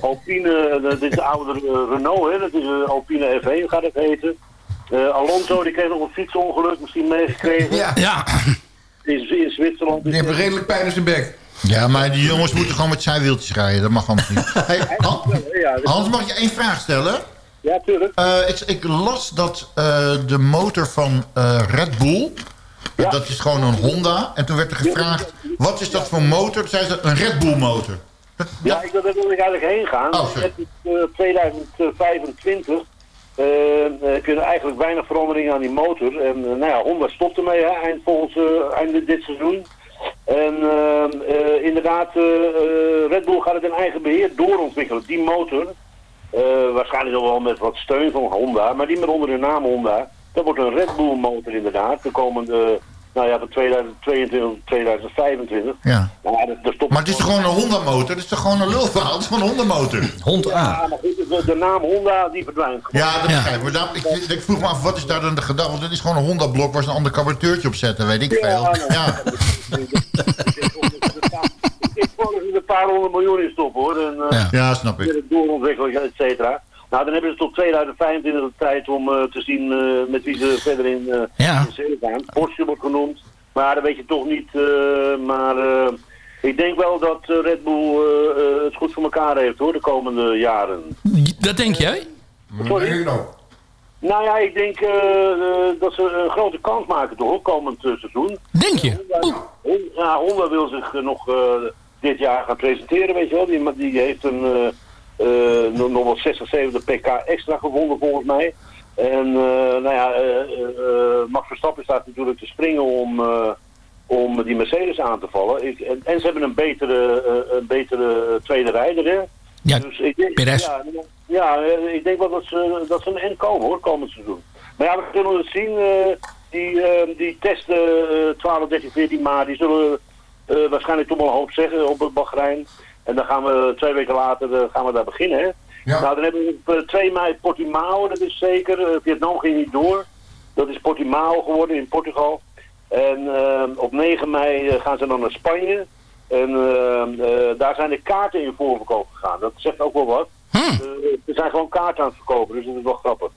R: Alpine, dat is de oude Renault, hè? dat is de Alpine F1 gaat het heten. Eh, Alonso, die kreeg nog een fietsongeluk, misschien meegekregen.
L: Ja.
K: Ja.
R: In, in Zwitserland.
L: Die hebben redelijk pijn in zijn bek.
N: Ja, maar die jongens moeten gewoon met zijwieltjes rijden. Dat mag anders niet. Hey,
R: Ja,
N: Hans, mag je één vraag stellen?
R: ja, tuurlijk.
N: Eh, ik, ik las dat eh, de motor van eh, Red Bull... dat is gewoon een Honda. En toen werd er gevraagd, wat is dat voor motor? Zei ze, een Red Bull motor.
R: Ja, ik, daar wil ik eigenlijk heen gaan.
N: Oh, sorry.
R: Met eh, 2025 eh, eh, kunnen eigenlijk weinig veranderingen aan die motor. En nou ja, Honda stopt ermee hè, eind, volgens, einde dit seizoen. En eh, eh, inderdaad, eh, eh, Red Bull gaat het in eigen beheer doorontwikkelen. Die motor, waarschijnlijk wel met wat steun van Honda, maar die met onder de naam Honda. Dat wordt een Red Bull motor inderdaad, de komende, nou ja, van 2022 2025.
N: Ja.
R: Maar, dat,
N: het is toch gewoon een Honda motor? Het is toch gewoon een lulverhaal? Het is gewoon een Honda motor.
M: Hond A.
R: Ja, maar de, de naam Honda die verdwijnt. gewoon.
N: Ja, dat begrijp ik. Ik, ik vroeg me af, wat is daar dan de gedachte? Want het is gewoon een Honda blok waar ze een ander carburateurtje op zetten, weet ik
R: Ja,
N: veel.
R: nou,
N: Ja.
R: Ik er een paar honderd miljoen in stoppen hoor. En, eh,
N: Ja. Ja, snap ik.
R: Doorontwikkelen, et cetera. Nou, dan hebben ze tot 2025 de tijd om eh, te zien eh, met wie ze verder in, eh
K: Ja.
R: in zee gaan. Porsche wordt genoemd, maar dat weet je toch niet. eh, maar eh, ik denk wel dat Red Bull eh, eh, het goed voor elkaar heeft hoor, de komende jaren.
K: Dat denk jij?
R: Sorry? Nou ja, ik denk dat ze een grote kans maken toch, komend seizoen.
K: Denk je?
R: Honda, Hon- ja, Honda wil zich nog eh, dit jaar gaan presenteren, weet je wel. Die, die heeft een, nog nog wel 60, 70 pk extra gewonnen volgens mij. En eh, nou ja, eh, eh, Max Verstappen staat natuurlijk te springen om, eh, om die Mercedes aan te vallen. Ik, en, en ze hebben een betere, eh, een betere tweede rijder, hè.
K: Ja,
R: Dus ik denk. Ja, ja, eh, ik denk wel dat ze, dat ze een end komen hoor, komend seizoen. Maar ja, we kunnen het zien. eh, die, eh, die testen eh 12, 13, 14 maart, die zullen eh, waarschijnlijk toch wel een hoop zeggen op het Bahrein. En dan gaan we twee weken later eh, gaan we daar beginnen. Hè? Nou, dan hebben we op eh, 2 mei Portimao, dat is zeker. Eh, Vietnam ging niet door. Dat is Portimao geworden in Portugal. En op 9 mei gaan ze dan naar Spanje. En daar zijn de kaarten in voorverkoop gegaan. Dat zegt ook wel wat. Eh, er zijn gewoon kaarten aan het verkopen, dus dat is wel grappig.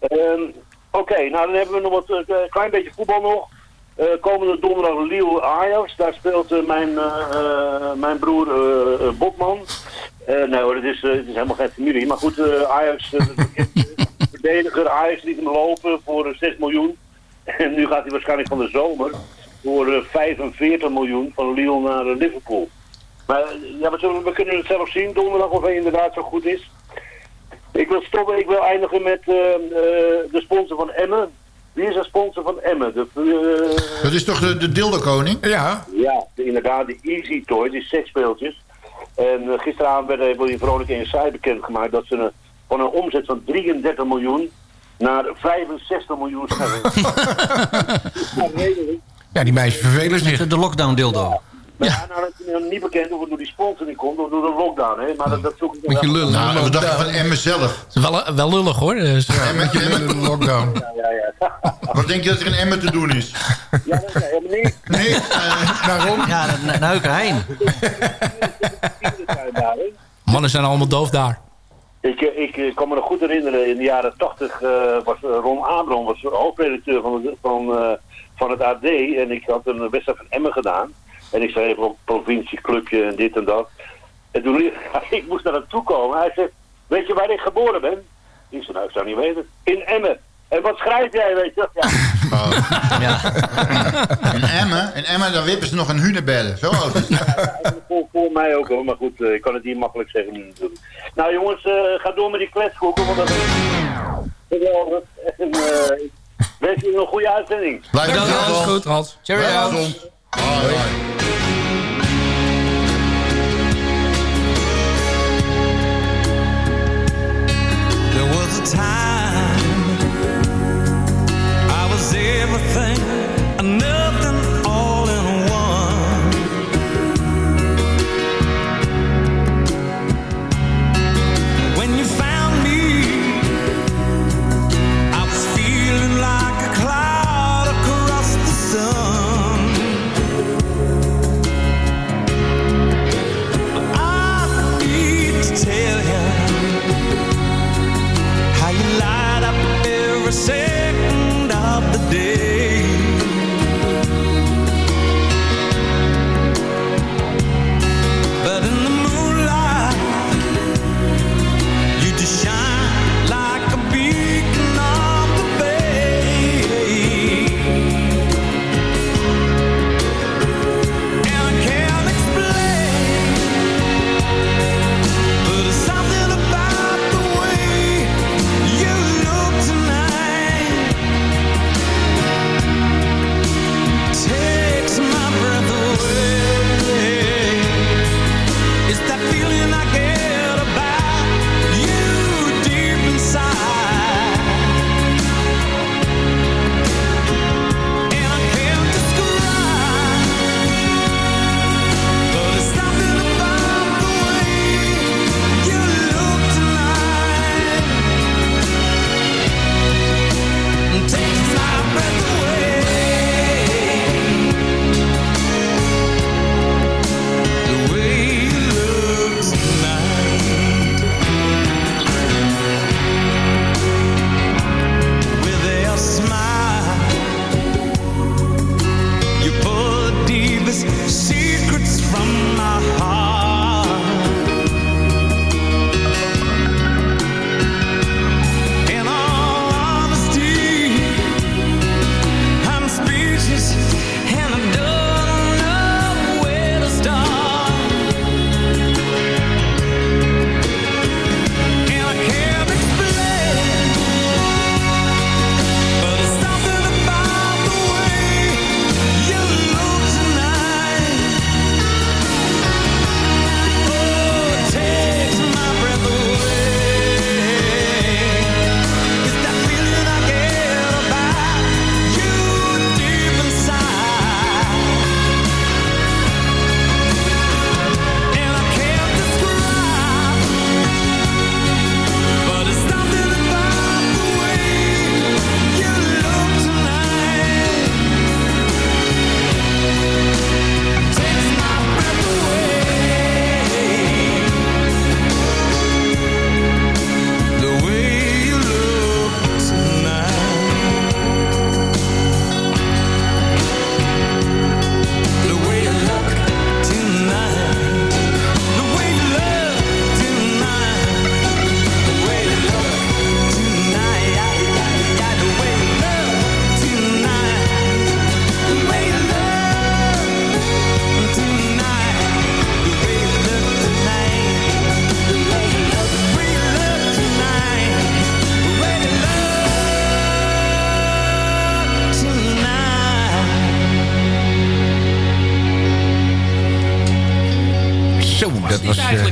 R: Ehm, Oké, nou dan hebben we nog wat een klein beetje voetbal nog. Eh, komende donderdag Lille Ajax. Daar speelt eh, mijn, eh, mijn broer Botman. Nee hoor, het is, het is helemaal geen familie. Maar goed, Ajax, verdediger Ajax liet hem lopen voor eh, 6 miljoen. En nu gaat hij waarschijnlijk van de zomer voor eh, 45 miljoen van Lille naar Liverpool. Maar ja, we, kunnen het zelf zien donderdag of hij inderdaad zo goed is. Ik wil stoppen, ik wil eindigen met de sponsor van Emmen. Wie is de sponsor van Emmen? De, eh,
N: Dat is toch de, de dildo-koning?
L: Ja.
R: ja, de- inderdaad, de Easy Toys, die seksspeeltjes. En eh, gisteravond werd even in Veronica Inside bekendgemaakt dat ze een, van een omzet van 33 miljoen naar 65 miljoen zijn. Ja,
L: die meisjes vervelen zich.
M: De lockdown dildo.
R: Ja. Nou, dat is nog niet bekend of het door die sponsor niet komt of door de lockdown, hè. Maar dat, dat zoek ik
L: Moet je lullen.
N: Nou, we dachten van Emmen zelf.
S: Wel, wel lullig hoor. Dus,
N: Emmen, Emmen, de lockdown.
R: Ja, ja, ja.
N: Wat denk je dat er in Emmen te doen is?
R: ja, dat is helemaal niet.
N: Nee, eh, waarom?
M: Ja, naar Neukenheim.
S: Mannen zijn allemaal doof daar.
R: Ik, eh, ik eh, kan me nog goed herinneren, in de jaren 80 eh, was Ron Abram was hoofdredacteur van, het- van, eh, van het AD. En ik had een wedstrijd van Emmen gedaan. En ik schreef op provincieclubje en dit en dat. En toen ik moest naar hem toe komen. Hij zegt, weet je waar ik geboren ben? Ik zei, nou, ik zou niet weten. In Emmen. En wat schrijf jij, weet je? Ja.
N: In Emmen, in Emmen, dan wippen ze nog een hunebedden. Zo oud is het.
R: voor, voor mij ook hoor, maar goed, eh, ik kan het niet makkelijk zeggen natuurlijk. Nou jongens, eh, ga door met die kletskoeken, want dat is geweldig. En eh, ik wens jullie nog een goede uitzending.
N: Blijf
S: Ja, dat is goed, Hans.
N: Blijf
S: Cheerio.
N: Hoi, hoi.
T: There was a time I was everything
S: never say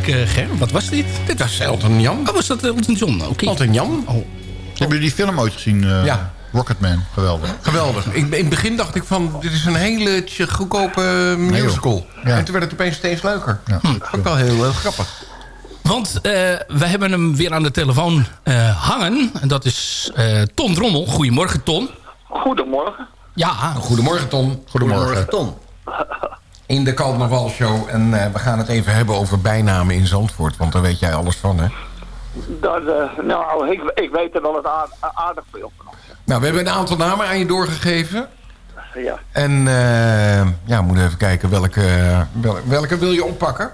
S: eh, Ger? Wat was dit?
L: Dit was Elton Jan.
S: Oh, was dat Elton John? Oké.
L: Elton Jan.
N: Hebben jullie die film ooit gezien? eh,
L: Ja.
N: Rocketman, geweldig.
L: Geweldig. Ik, in het begin dacht ik van, dit is een hele tje- goedkope eh, musical.
N: Ja.
L: En toen werd het opeens steeds leuker.
N: Ja.
L: Ook wel heel, heel grappig.
K: Want eh, we hebben hem weer aan de telefoon eh, hangen. En dat is eh, Ton Drommel. Goedemorgen, Ton.
U: Goedemorgen.
K: Ja.
L: Goedemorgen, Ton. Goedemorgen.
M: Ton.
L: In de Carnavalshow. En eh, we gaan het even hebben over bijnamen in Zandvoort. Want daar weet jij alles van, hè?
U: Dat, eh, nou, ik, ik weet er wel het aard- aardig veel van.
L: Nou, we hebben een aantal namen aan je doorgegeven.
U: Ja.
L: En eh, ja, we moeten even kijken welke, welke, welke wil je oppakken?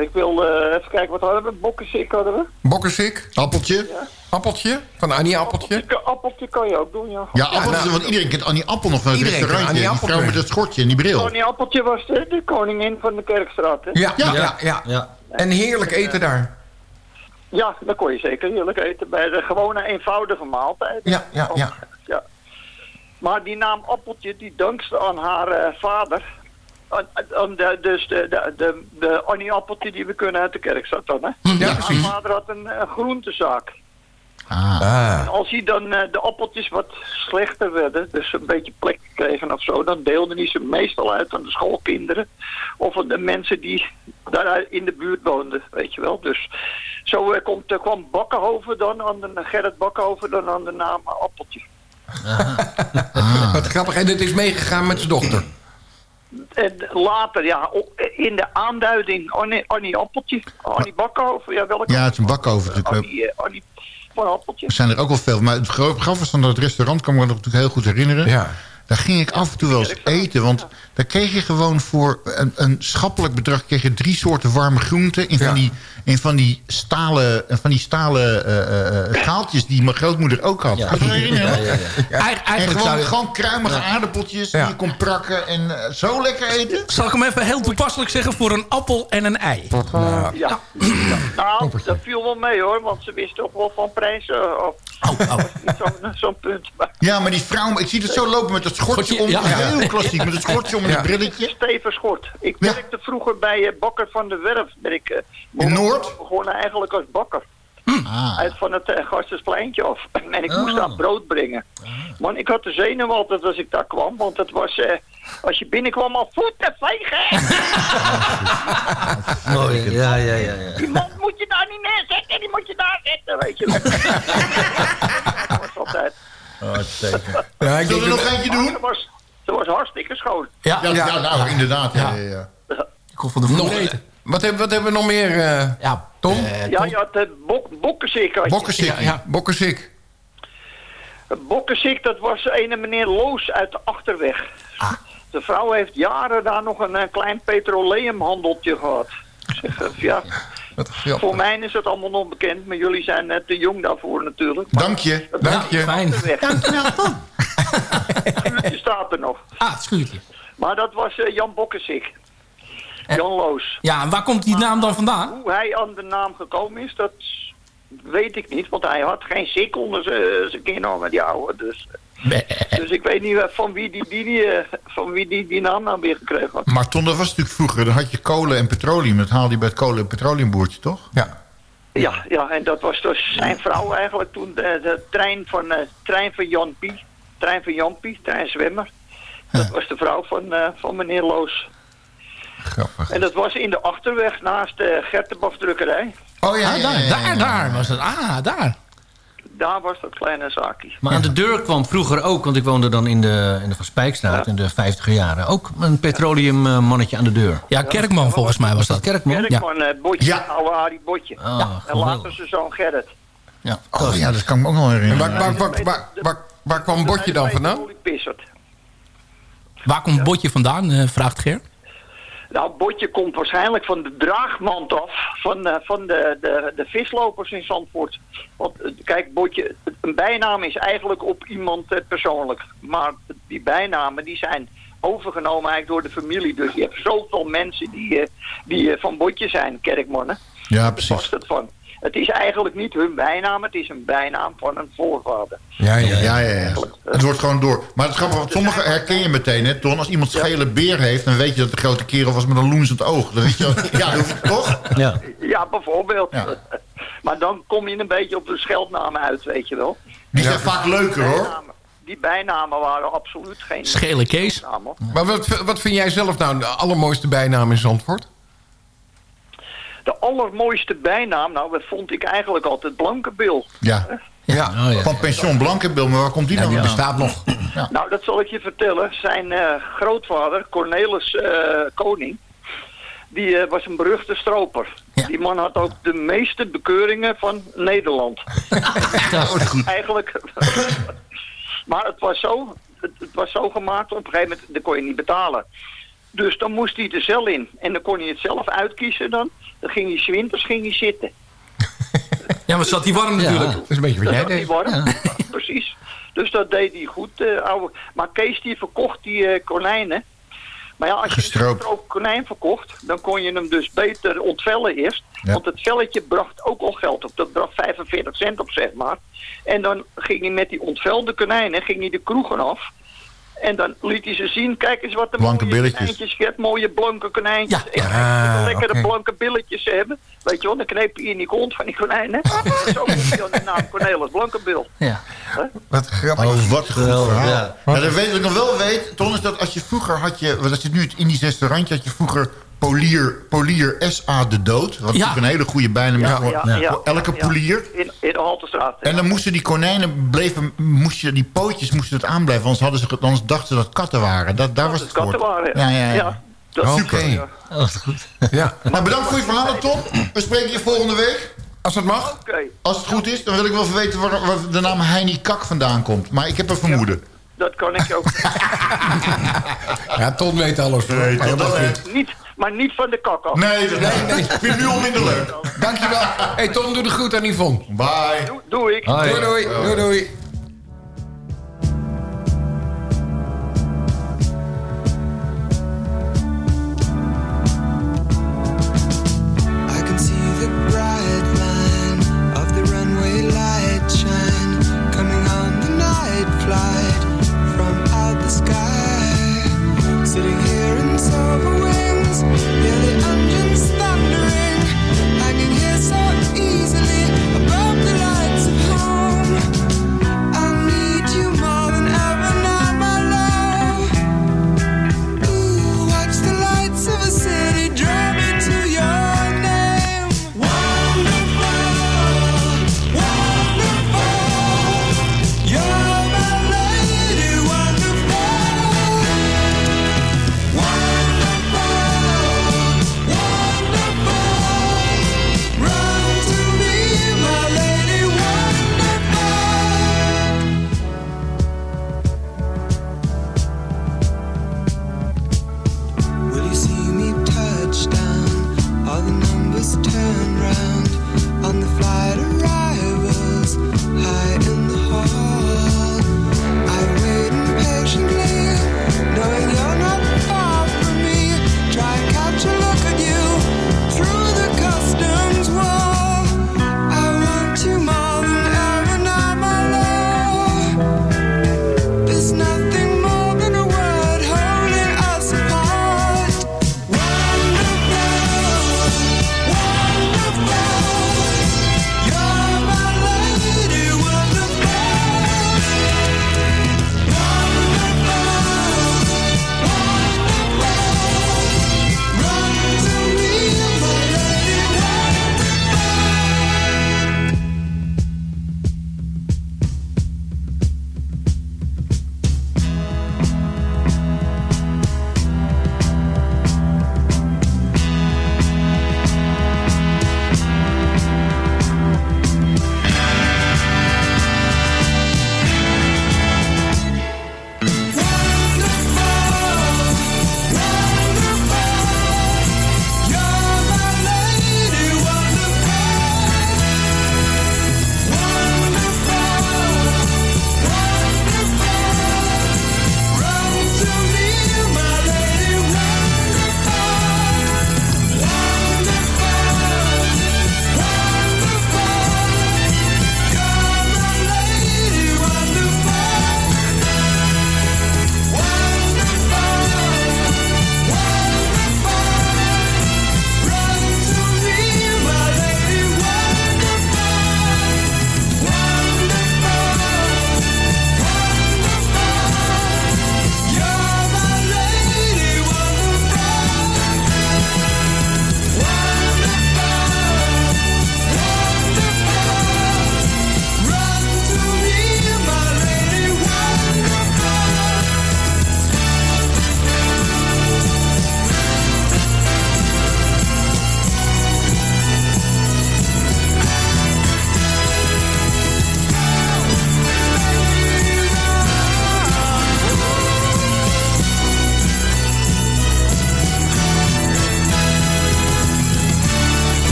U: Ik wil even kijken, wat hadden we? Bokkensik hadden we?
L: Bokkersik?
N: Appeltje?
L: Appeltje? Van Annie Appeltje?
U: Appeltje, appeltje kan je ook doen, ja.
N: Ja, appeltje,
L: nou,
N: want iedereen kent Annie Appel nog van het
L: Iedereen kent
N: restaurantje.
L: Annie
N: Die vrouw met het schortje en die bril.
U: Tony Appeltje was de, de koningin van de Kerkstraat, hè?
L: Ja, ja, ja. ja. En heerlijk eten daar.
U: Ja, dan kon je zeker heerlijk eten bij de gewone eenvoudige maaltijd.
L: Ja, ja, ja.
U: ja. Maar die naam Appeltje, die dankste aan haar eh, vader. Aan, aan de, dus de, de, de, de Annie Appeltje die we kunnen uit de kerkstad dan, hè?
L: Ja,
U: haar vader had een eh, groentezaak.
L: Ah.
U: En als hij dan eh, de appeltjes wat slechter werden, dus een beetje plek kregen of zo, dan deelde hij ze meestal uit aan de schoolkinderen of aan de mensen die daar in de buurt woonden, weet je wel. Dus zo eh, komt, eh, kwam Bakkenhoven dan aan de Gerrit Bakkenhoven dan aan de naam Appeltje.
L: Wat grappig. En het is meegegaan met zijn dochter.
U: En later, ja, in de aanduiding Annie, Annie Appeltje, Annie Bakkenhoven, ja welke?
N: Ja, het is een bakover natuurlijk.
U: Annie, Appeltje.
N: Er zijn er ook wel veel. Maar het gro- grap was van dat restaurant, kan ik me nog natuurlijk heel goed herinneren.
L: Ja.
N: Daar ging ik af en toe wel eens eten. Want daar kreeg je gewoon voor een, een schappelijk bedrag... kreeg je drie soorten warme groenten... in van die, in van die stalen, van die stalen eh, eh, eh, schaaltjes die mijn grootmoeder ook had. Kan je me herinneren?
K: Eigen-
N: En
K: eigenlijk
N: gewoon,
K: je-
N: gewoon kruimige aardappeltjes die je kon prakken en zo lekker eten.
K: Zal ik hem even heel toepasselijk zeggen voor een appel en een ei? Nou,
U: Ja. Nou, dat viel wel mee hoor, want ze wist toch wel van prijzen. Of,
K: oh,
U: Zo'n zo'n punt. Maar
N: Ja, maar die vrouw, ik zie het zo lopen met dat schortje om.
U: ja, ja.
N: Heel klassiek, met het schortje om en
U: Ja.
N: het brilletje.
U: Steven Schort. Ik werkte vroeger bij eh, Bakker van de Werf. Ben ik, eh,
N: In Noord?
U: Ik begon eigenlijk als bakker.
N: Ah.
U: Uit van het uh, Gastenspleintje af. En ik moest daar brood brengen. Man, ik had de zenuw altijd als ik daar kwam. Want het was, eh, als je binnenkwam, al voeten vegen.
M: Mooi, ja, ja, ja. ja.
U: Die man moet je daar niet neerzetten, die moet je daar zetten, weet je wel. dat was altijd.
N: Ja, ik Zullen we nog eentje doen?
U: Ze was, ze was hartstikke schoon.
N: Ja, ja, ja, nou, inderdaad. Ja. Ja, ja.
K: Ik hoef van de
L: Nog, wat, hebben, wat hebben we nog meer, eh
K: ja,
L: Tom?
U: Ja, je had de bok.
L: Ja, Bokkersik.
U: Bokkensik, dat was een meneer Loos uit de Achterweg.
L: Ah.
U: De vrouw heeft jaren daar nog een, eh, klein petroleumhandeltje gehad. Ik zeg, eh, ja, voor mij is het allemaal nog bekend, maar jullie zijn net te jong daarvoor natuurlijk. Maar
N: Dank je, dank je.
U: de Achterweg.
N: Dankjewel, Tom.
U: Het schuurtje staat er nog.
K: Ah, het schuurtje.
U: Maar dat was eh, Jan Bokkensik. Jan Loos.
K: Ja, en waar komt die naam dan vandaan?
U: Hoe hij aan de naam gekomen is, dat weet ik niet. Want hij had geen sik onder zijn zijn kindernaam, die oude. Dus, dus ik weet niet eh, van wie die, die, die, eh, van wie die, die naam nou weer gekregen had.
N: Maar Ton, dat was natuurlijk vroeger. Dan had je kolen en petroleum. Dat haalde je bij het kolen- en petroleumboertje, toch?
L: Ja.
U: Ja, ja, en dat was dus zijn vrouw eigenlijk toen de, de trein van, eh, trein van Jan Pie. Trein van Jan Pie, trein zwemmer. Dat was de vrouw van, eh, van meneer Loos.
L: Grappig.
U: En dat was in de Achterweg naast de Gertenbach drukkerij.
N: Oh ja,
K: Ah, daar, daar, daar was het. Ah, daar.
U: Daar was dat kleine zaakje.
M: Maar aan de deur kwam vroeger ook, want ik woonde dan in de, in de Van Spijkstraat in de 50 jaren. Ook een petroleummannetje aan de deur.
K: Ja, Kerkman volgens mij was dat.
M: Kerkman?
U: Kerkman, eh Botje, oude Arie Botje.
M: Oh,
U: ja, en later zijn zoon Gerrit.
M: Ja.
N: Oh ja, dat kan ik me ook nog
L: En
N: herinneren.
L: waar, waar, waar, waar, waar, waar kwam Botje dan vandaan?
K: Waar komt Botje vandaan, eh, vraagt Ger.
U: Nou, Botje komt waarschijnlijk van de draagmand af van, eh, van de, de, de vislopers in Zandvoort. Want eh, kijk, Botje, een bijnaam is eigenlijk op iemand eh, persoonlijk. Maar die bijnamen die zijn overgenomen eigenlijk door de familie. Dus je hebt zoveel mensen die, die van Botje zijn, kerkmannen.
N: Ja,
U: Daar
N: precies.
U: past het van. Het is eigenlijk niet hun bijnaam, het is een bijnaam van een voorvader.
N: Ja, ja, ja. ja, ja. Het wordt gewoon door. Maar het grappige, sommige herken je meteen, hè, Ton. Als iemand schele beer heeft, dan weet je dat het een grote kerel was met een loensend oog. Dan weet je, ja, dat toch?
M: Ja.
U: Ja, bijvoorbeeld. Maar dan kom je een beetje op de scheldnamen uit, weet je wel.
N: Die zijn vaak leuker, hoor.
U: Die bijnamen waren absoluut geen...
K: Schele Kees.
U: bijnamen.
L: Maar wat, wat vind jij zelf nou de allermooiste bijnaam in Zandvoort?
U: De allermooiste bijnaam, nou, dat vond ik eigenlijk altijd Blankenbil.
N: Ja.
L: Ja.
N: Van pension Blankenbil, maar waar komt die
L: Ja,
N: nou
L: die bestaat nog.
U: Nou, dat zal ik je vertellen. Zijn eh, grootvader, Cornelis eh, Koning, die eh, was een beruchte stroper. Die man had ook de meeste bekeuringen van Nederland. Eigenlijk. maar het was, zo, het, het was zo gemaakt, op een gegeven moment dat kon je niet betalen. Dus dan moest hij de cel in. En dan kon hij het zelf uitkiezen dan. Dan ging hij 's winters ging hij zitten.
K: Ja, maar zat hij warm natuurlijk.
L: Dat is een beetje wat jij deed.
U: warm. Precies. Dus dat deed hij goed. eh, ouwe. Maar Kees die verkocht die eh, konijnen. Maar ja, als je een gestroop konijn verkocht, dan kon je hem dus beter ontvellen eerst.
N: Ja.
U: Want het velletje bracht ook al geld op. Dat bracht 45 cent op, zeg maar. En dan ging hij met die ontvelde konijnen ging hij de kroegen af. En dan liet hij ze zien, kijk eens wat een
N: Blanke
U: mooie
N: billetjes.
U: konijntjes je hebt. Mooie blanke konijntjes. Ja,
L: Ah,
U: lekkere
L: oké.
U: blanke billetjes hebben. Weet je wel, dan kneep je in die kont van die konijnen. Zo komt hij aan de naam Cornelis Blankenbil.
M: Ja.
L: Wat grappig.
N: Oh, wat een goed verhaal.
M: ja.
N: Maar dat weet, wat ik nog wel weet, Ton, is dat als je vroeger had je... Want dat zit nu het Indisch restaurantje, had je vroeger Polier, polier S.A. de Dood. Wat
U: Ja.
N: natuurlijk een hele goede bijnaam is
U: Ja,
N: voor,
U: ja, ja,
N: voor elke
U: ja.
N: polier.
U: In, in de Haltestraat.
N: En dan moesten die konijnen bleven, moest je, die pootjes moesten het aanblijven, anders, hadden ze, anders dachten ze dat het katten waren. Dat, daar was het
U: katten
N: voor.
U: waren.
N: Ja, ja, ja.
U: Ja, dat
N: Super.
U: is ja.
M: Oh, dat is goed.
L: Ja.
N: Nou, bedankt voor je verhalen, Tom. We spreken je volgende week.
L: Als het mag.
U: Oké,
N: Als het goed is, dan wil ik wel even weten waar, waar de naam Heini Kak vandaan komt. Maar ik heb een vermoeden.
U: dat kan ik ook.
L: Ja, Ton weet alles.
N: Nee, dat
L: goed.
U: niet, maar niet van de kak af.
N: Nee, dat, nee, nee, ik vind het nu al minder leuk.
L: Dankjewel. Hey Ton, doe de groet aan Yvonne.
N: Bye.
U: Doe, doe ik.
L: Doei doei. Doei doei.
S: Sitting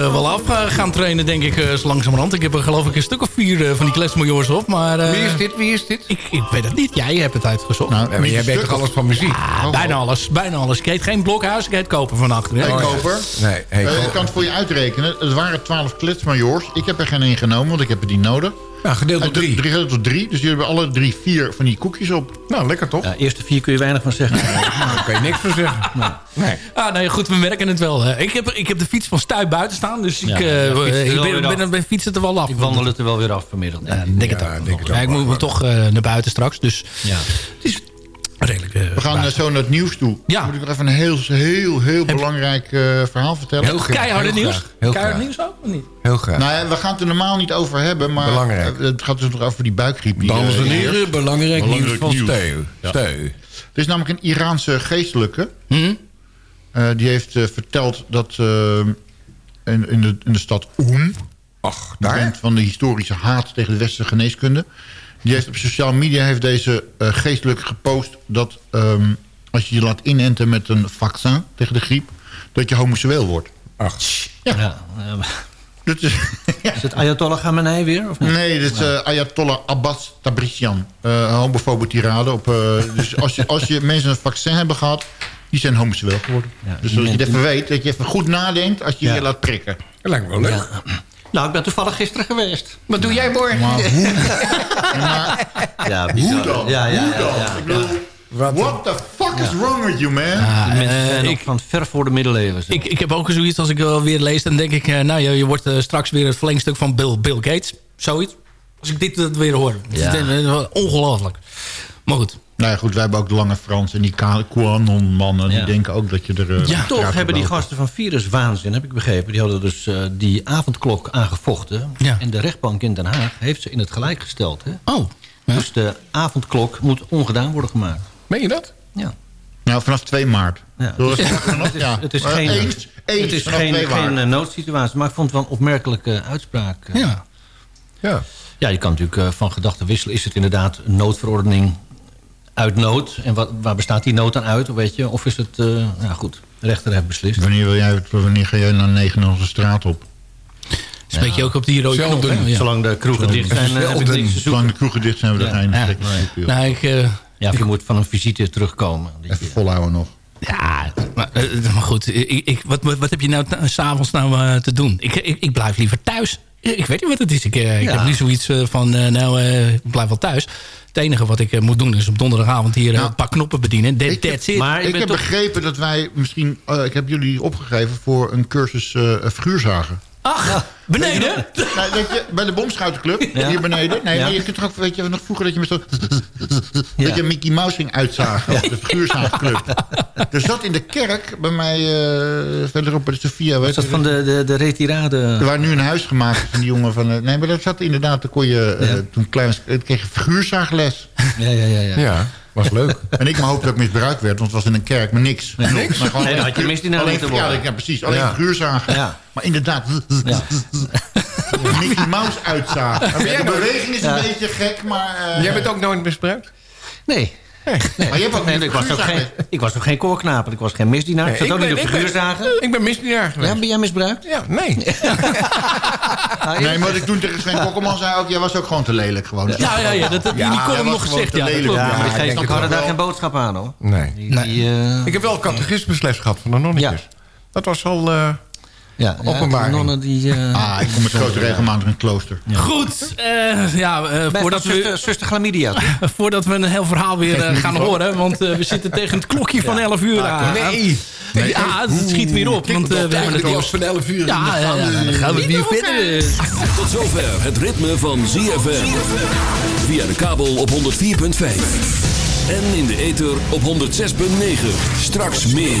K: wel af eh, gaan trainen, denk ik, eh, zo langzamerhand. Ik heb er geloof ik een stuk of vier eh, van die kletsmajors op. Maar, eh,
L: Wie is dit? Wie is dit?
K: Ik, ik weet het niet. Jij hebt het uitgezocht.
L: Nou, maar jij weet toch alles van muziek?
K: Ah, bijna alles, bijna alles. Ik heet geen blokhuis, ik heet koper van achteren.
N: Koper.
L: Nee, hey,
N: Eh, ik kan het voor je uitrekenen. Het waren 12 kletsmajoors. Ik heb er geen één genomen, want ik heb er die nodig.
L: Ja, gedeeld door drie.
N: Drie gedeeld door drie. Dus jullie hebben alle drie vier van die koekjes op.
L: Nou, lekker toch?
M: Ja, eerste vier kun je weinig van zeggen.
L: Daar kan je niks van zeggen. Nee.
K: Ah, nee, goed, we merken het wel. hè. Ik heb, ik heb de fiets van Stuy buiten staan, dus ik,
M: Ja,
K: eh,
M: ja, er
K: ik ben, ben, ben, fiets het er wel af.
M: Ik wandel het er wel weer af vanmiddag.
K: Ja, ik denk het ook.
L: denk het
K: Ja,
L: ook
K: ik moet
L: wel.
K: me toch eh, naar buiten straks, dus
M: Ja.
K: het is redelijk... eh,
N: We gaan eh, zo naar het nieuws toe.
K: Ja.
N: Dan moet ik nog even een heel, heel, heel belangrijk eh, verhaal vertellen.
L: Heel graag.
K: Keiharde
L: heel
K: nieuws?
L: graag, Heel
K: Keiharde
L: graag.
K: nieuws ook, of niet?
L: Heel graag.
N: Nou ja, we gaan het er normaal niet over hebben, maar
L: Belangrijk.
N: het gaat dus nog over die buikgriep. die,
L: Dames en
N: eh,
L: heren, belangrijk,
N: Belangrijk
L: nieuws van
N: nieuws.
L: Steu.
N: Ja.
L: Steu.
N: Er is namelijk een Iraanse geestelijke.
K: Hm?
N: eh, die heeft verteld dat in, in, de, in de stad Oem...
L: Ach, daar?
N: van de historische haat tegen de westerse geneeskunde... die heeft op sociale media heeft deze eh, geestelijke gepost... dat ehm, als je je laat inenten met een vaccin tegen de griep... dat je homoseksueel wordt.
L: Ach.
N: Ja.
M: Ja, eh,
N: Dat is,
M: is het Ayatollah Khamenei weer? Of niet?
N: Nee, dit is eh, Ayatollah Abbas Tabrizian. eh homofobe tirade. Op, eh, dus als je, als je mensen een vaccin hebben gehad... die zijn homoseksueel geworden.
M: Ja,
N: dus dat je het even weet, dat je even goed nadenkt... als je
M: Ja.
N: je laat prikken.
L: Dat lijkt me wel leuk.
M: Nou, ik ben toevallig gisteren geweest.
L: Wat doe jij morgen?
N: Maar hoe, maar
M: Ja,
N: hoe
M: bizar.
N: dan?
M: Ja, ja,
N: hoe
M: ja,
N: dan?
M: ja.
N: Ik bedoel, what the fuck is wrong with you, man?
K: Ah, eh, ik,
M: van ver voor de middeleeuwen. zo.
K: ik, ik heb ook zoiets als ik wel weer lees, dan denk ik... eh, nou, je, je wordt eh, straks weer het verlengstuk van Bill, Bill Gates. Zoiets. Als ik dit weer hoor.
M: Ja.
K: Ongelooflijk. Maar goed.
N: Nou ja, goed, wij hebben ook de Lange Frans en die QAnon-mannen.
M: Ja.
N: Die denken ook dat je er... eh,
K: Ja,
M: Toch hebben die gasten van Viruswaanzin, heb ik begrepen... die hadden dus eh, die avondklok aangevochten.
K: Ja.
M: En de rechtbank in Den Haag heeft ze in het gelijk gesteld. Hè?
K: Oh. Ja.
M: Dus de avondklok moet ongedaan worden gemaakt.
L: Meen je dat?
M: Ja.
N: Nou, vanaf 2 maart.
M: Ja. Het is-. Het geen,
N: eens, eens
M: het is geen,
N: 2 maart.
M: geen eh, noodsituatie, maar ik vond het wel een opmerkelijke uitspraak.
K: Ja.
L: Ja.
M: Ja, je kan natuurlijk van gedachten wisselen. Is het inderdaad een noodverordening uit nood? En wat, waar bestaat die nood dan uit? Weet je? Of is het... eh ja, goed, de rechter heeft beslist.
N: Wanneer, wil jij, wanneer ga jij naar 9 onze straat op?
K: Spreek je ook op die rode knop? Ja.
M: Zolang de kroegen dicht zijn, eh, heb ik
L: Zelden.
M: niks te
N: Zolang de kroegen dicht zijn, hebben we er geen
K: Ja. Nou, ik... eh,
M: Ja, of je moet van een visite terugkomen.
N: Even volhouden nog.
K: Ja, maar, maar goed. Ik, ik, wat, wat heb je nou s'avonds nou te doen? Ik, ik, ik blijf liever thuis. Ik weet niet wat het is. Ik, eh, ik
M: Ja.
K: heb niet zoiets eh, van, eh, nou, eh, ik blijf wel thuis. Het enige wat ik moet doen is op donderdagavond hier
N: Nou,
K: een paar knoppen bedienen. That,
N: ik heb-
K: that's it.
M: maar
N: Ik heb
M: toch...
N: begrepen dat wij misschien... eh, ik heb jullie opgegeven voor een cursus eh figuurzagen.
K: Ach, beneden?
N: Nou, dat je, bij de Bomschuitenclub,
M: Ja.
N: hier beneden. Nee,
M: Ja.
N: maar je kunt toch ook, weet je, nog vroeger dat je met zo... Dat je Mickey Mouse ging uitzagen op de figuurzaagclub. Er zat in de kerk bij mij uh, verderop bij de Sofia...
M: Is dat van de, de, de retirade?
N: Er waar nu een huis gemaakt is van die jongen van... eh, nee, maar dat zat inderdaad, dan kon je... eh,
M: Ja.
N: toen klein was, eh, kreeg je figuurzaagles.
M: Ja, ja, ja. ja.
L: Ja, was leuk.
N: En ik maar hoop dat ik misbruikt werd, want het was in een kerk, maar niks.
M: Nee,
N: niks. Maar gewoon
M: Nee, dan had je
N: alleen-
M: misdienaar
N: alleen,
M: moeten
N: ja,
M: worden.
N: ja, precies. Alleen
L: Ja.
N: figuurzagen.
M: Ja.
N: Maar inderdaad,
M: Ja.
N: Mickey Mouse uitzagen. de
L: nou-
N: beweging is
M: Ja.
N: een beetje gek, maar... eh,
L: Jij bent ook nooit misbruikt?
M: Nee. Nee.
N: Maar je hebt ook
M: Nee, ik, was ook geen, ik was ook geen koorknaper. Ik was geen misdienaar. ik zat ook niet op
L: ik
M: figuurzagen.
L: Ik ben misdienaar geweest.
M: Ja, ben jij misbruikt?
L: Ja, nee.
N: Nee, maar wat ik toen tegen Sven Kokkelman zei ook... jij was ook gewoon te lelijk gewoon.
K: Ja, ja, ja. Dat heb in die column nog gezegd. Ja, dat
N: lelijk.
K: klopt.
M: Ja, maar
N: ik
M: hadden daar geen boodschap aan, hoor.
L: Nee.
M: Die, die, eh,
L: Ik heb wel catechismusles gehad van de nonnetjes. Dat was al... eh,
M: ja,
L: openbaring.
M: de nonnen die... eh,
N: Ah, ik kom met grote regelmatig in het klooster.
K: Goed. eh, ja, eh, voordat we...
M: zuster, toch?
K: Voordat we een heel verhaal weer gaan horen. Want eh, we zitten tegen het klokje van 11 uur aan.
L: nee.
K: Ja, het schiet weer op. Want eh, we hebben het nieuws.
L: van 11 uur.
K: Ja, ja, ja, dan gaan we weer verder.
V: Tot zover het ritme van ZFM. Via de kabel op 104.5. En in de ether op 106.9. Straks meer.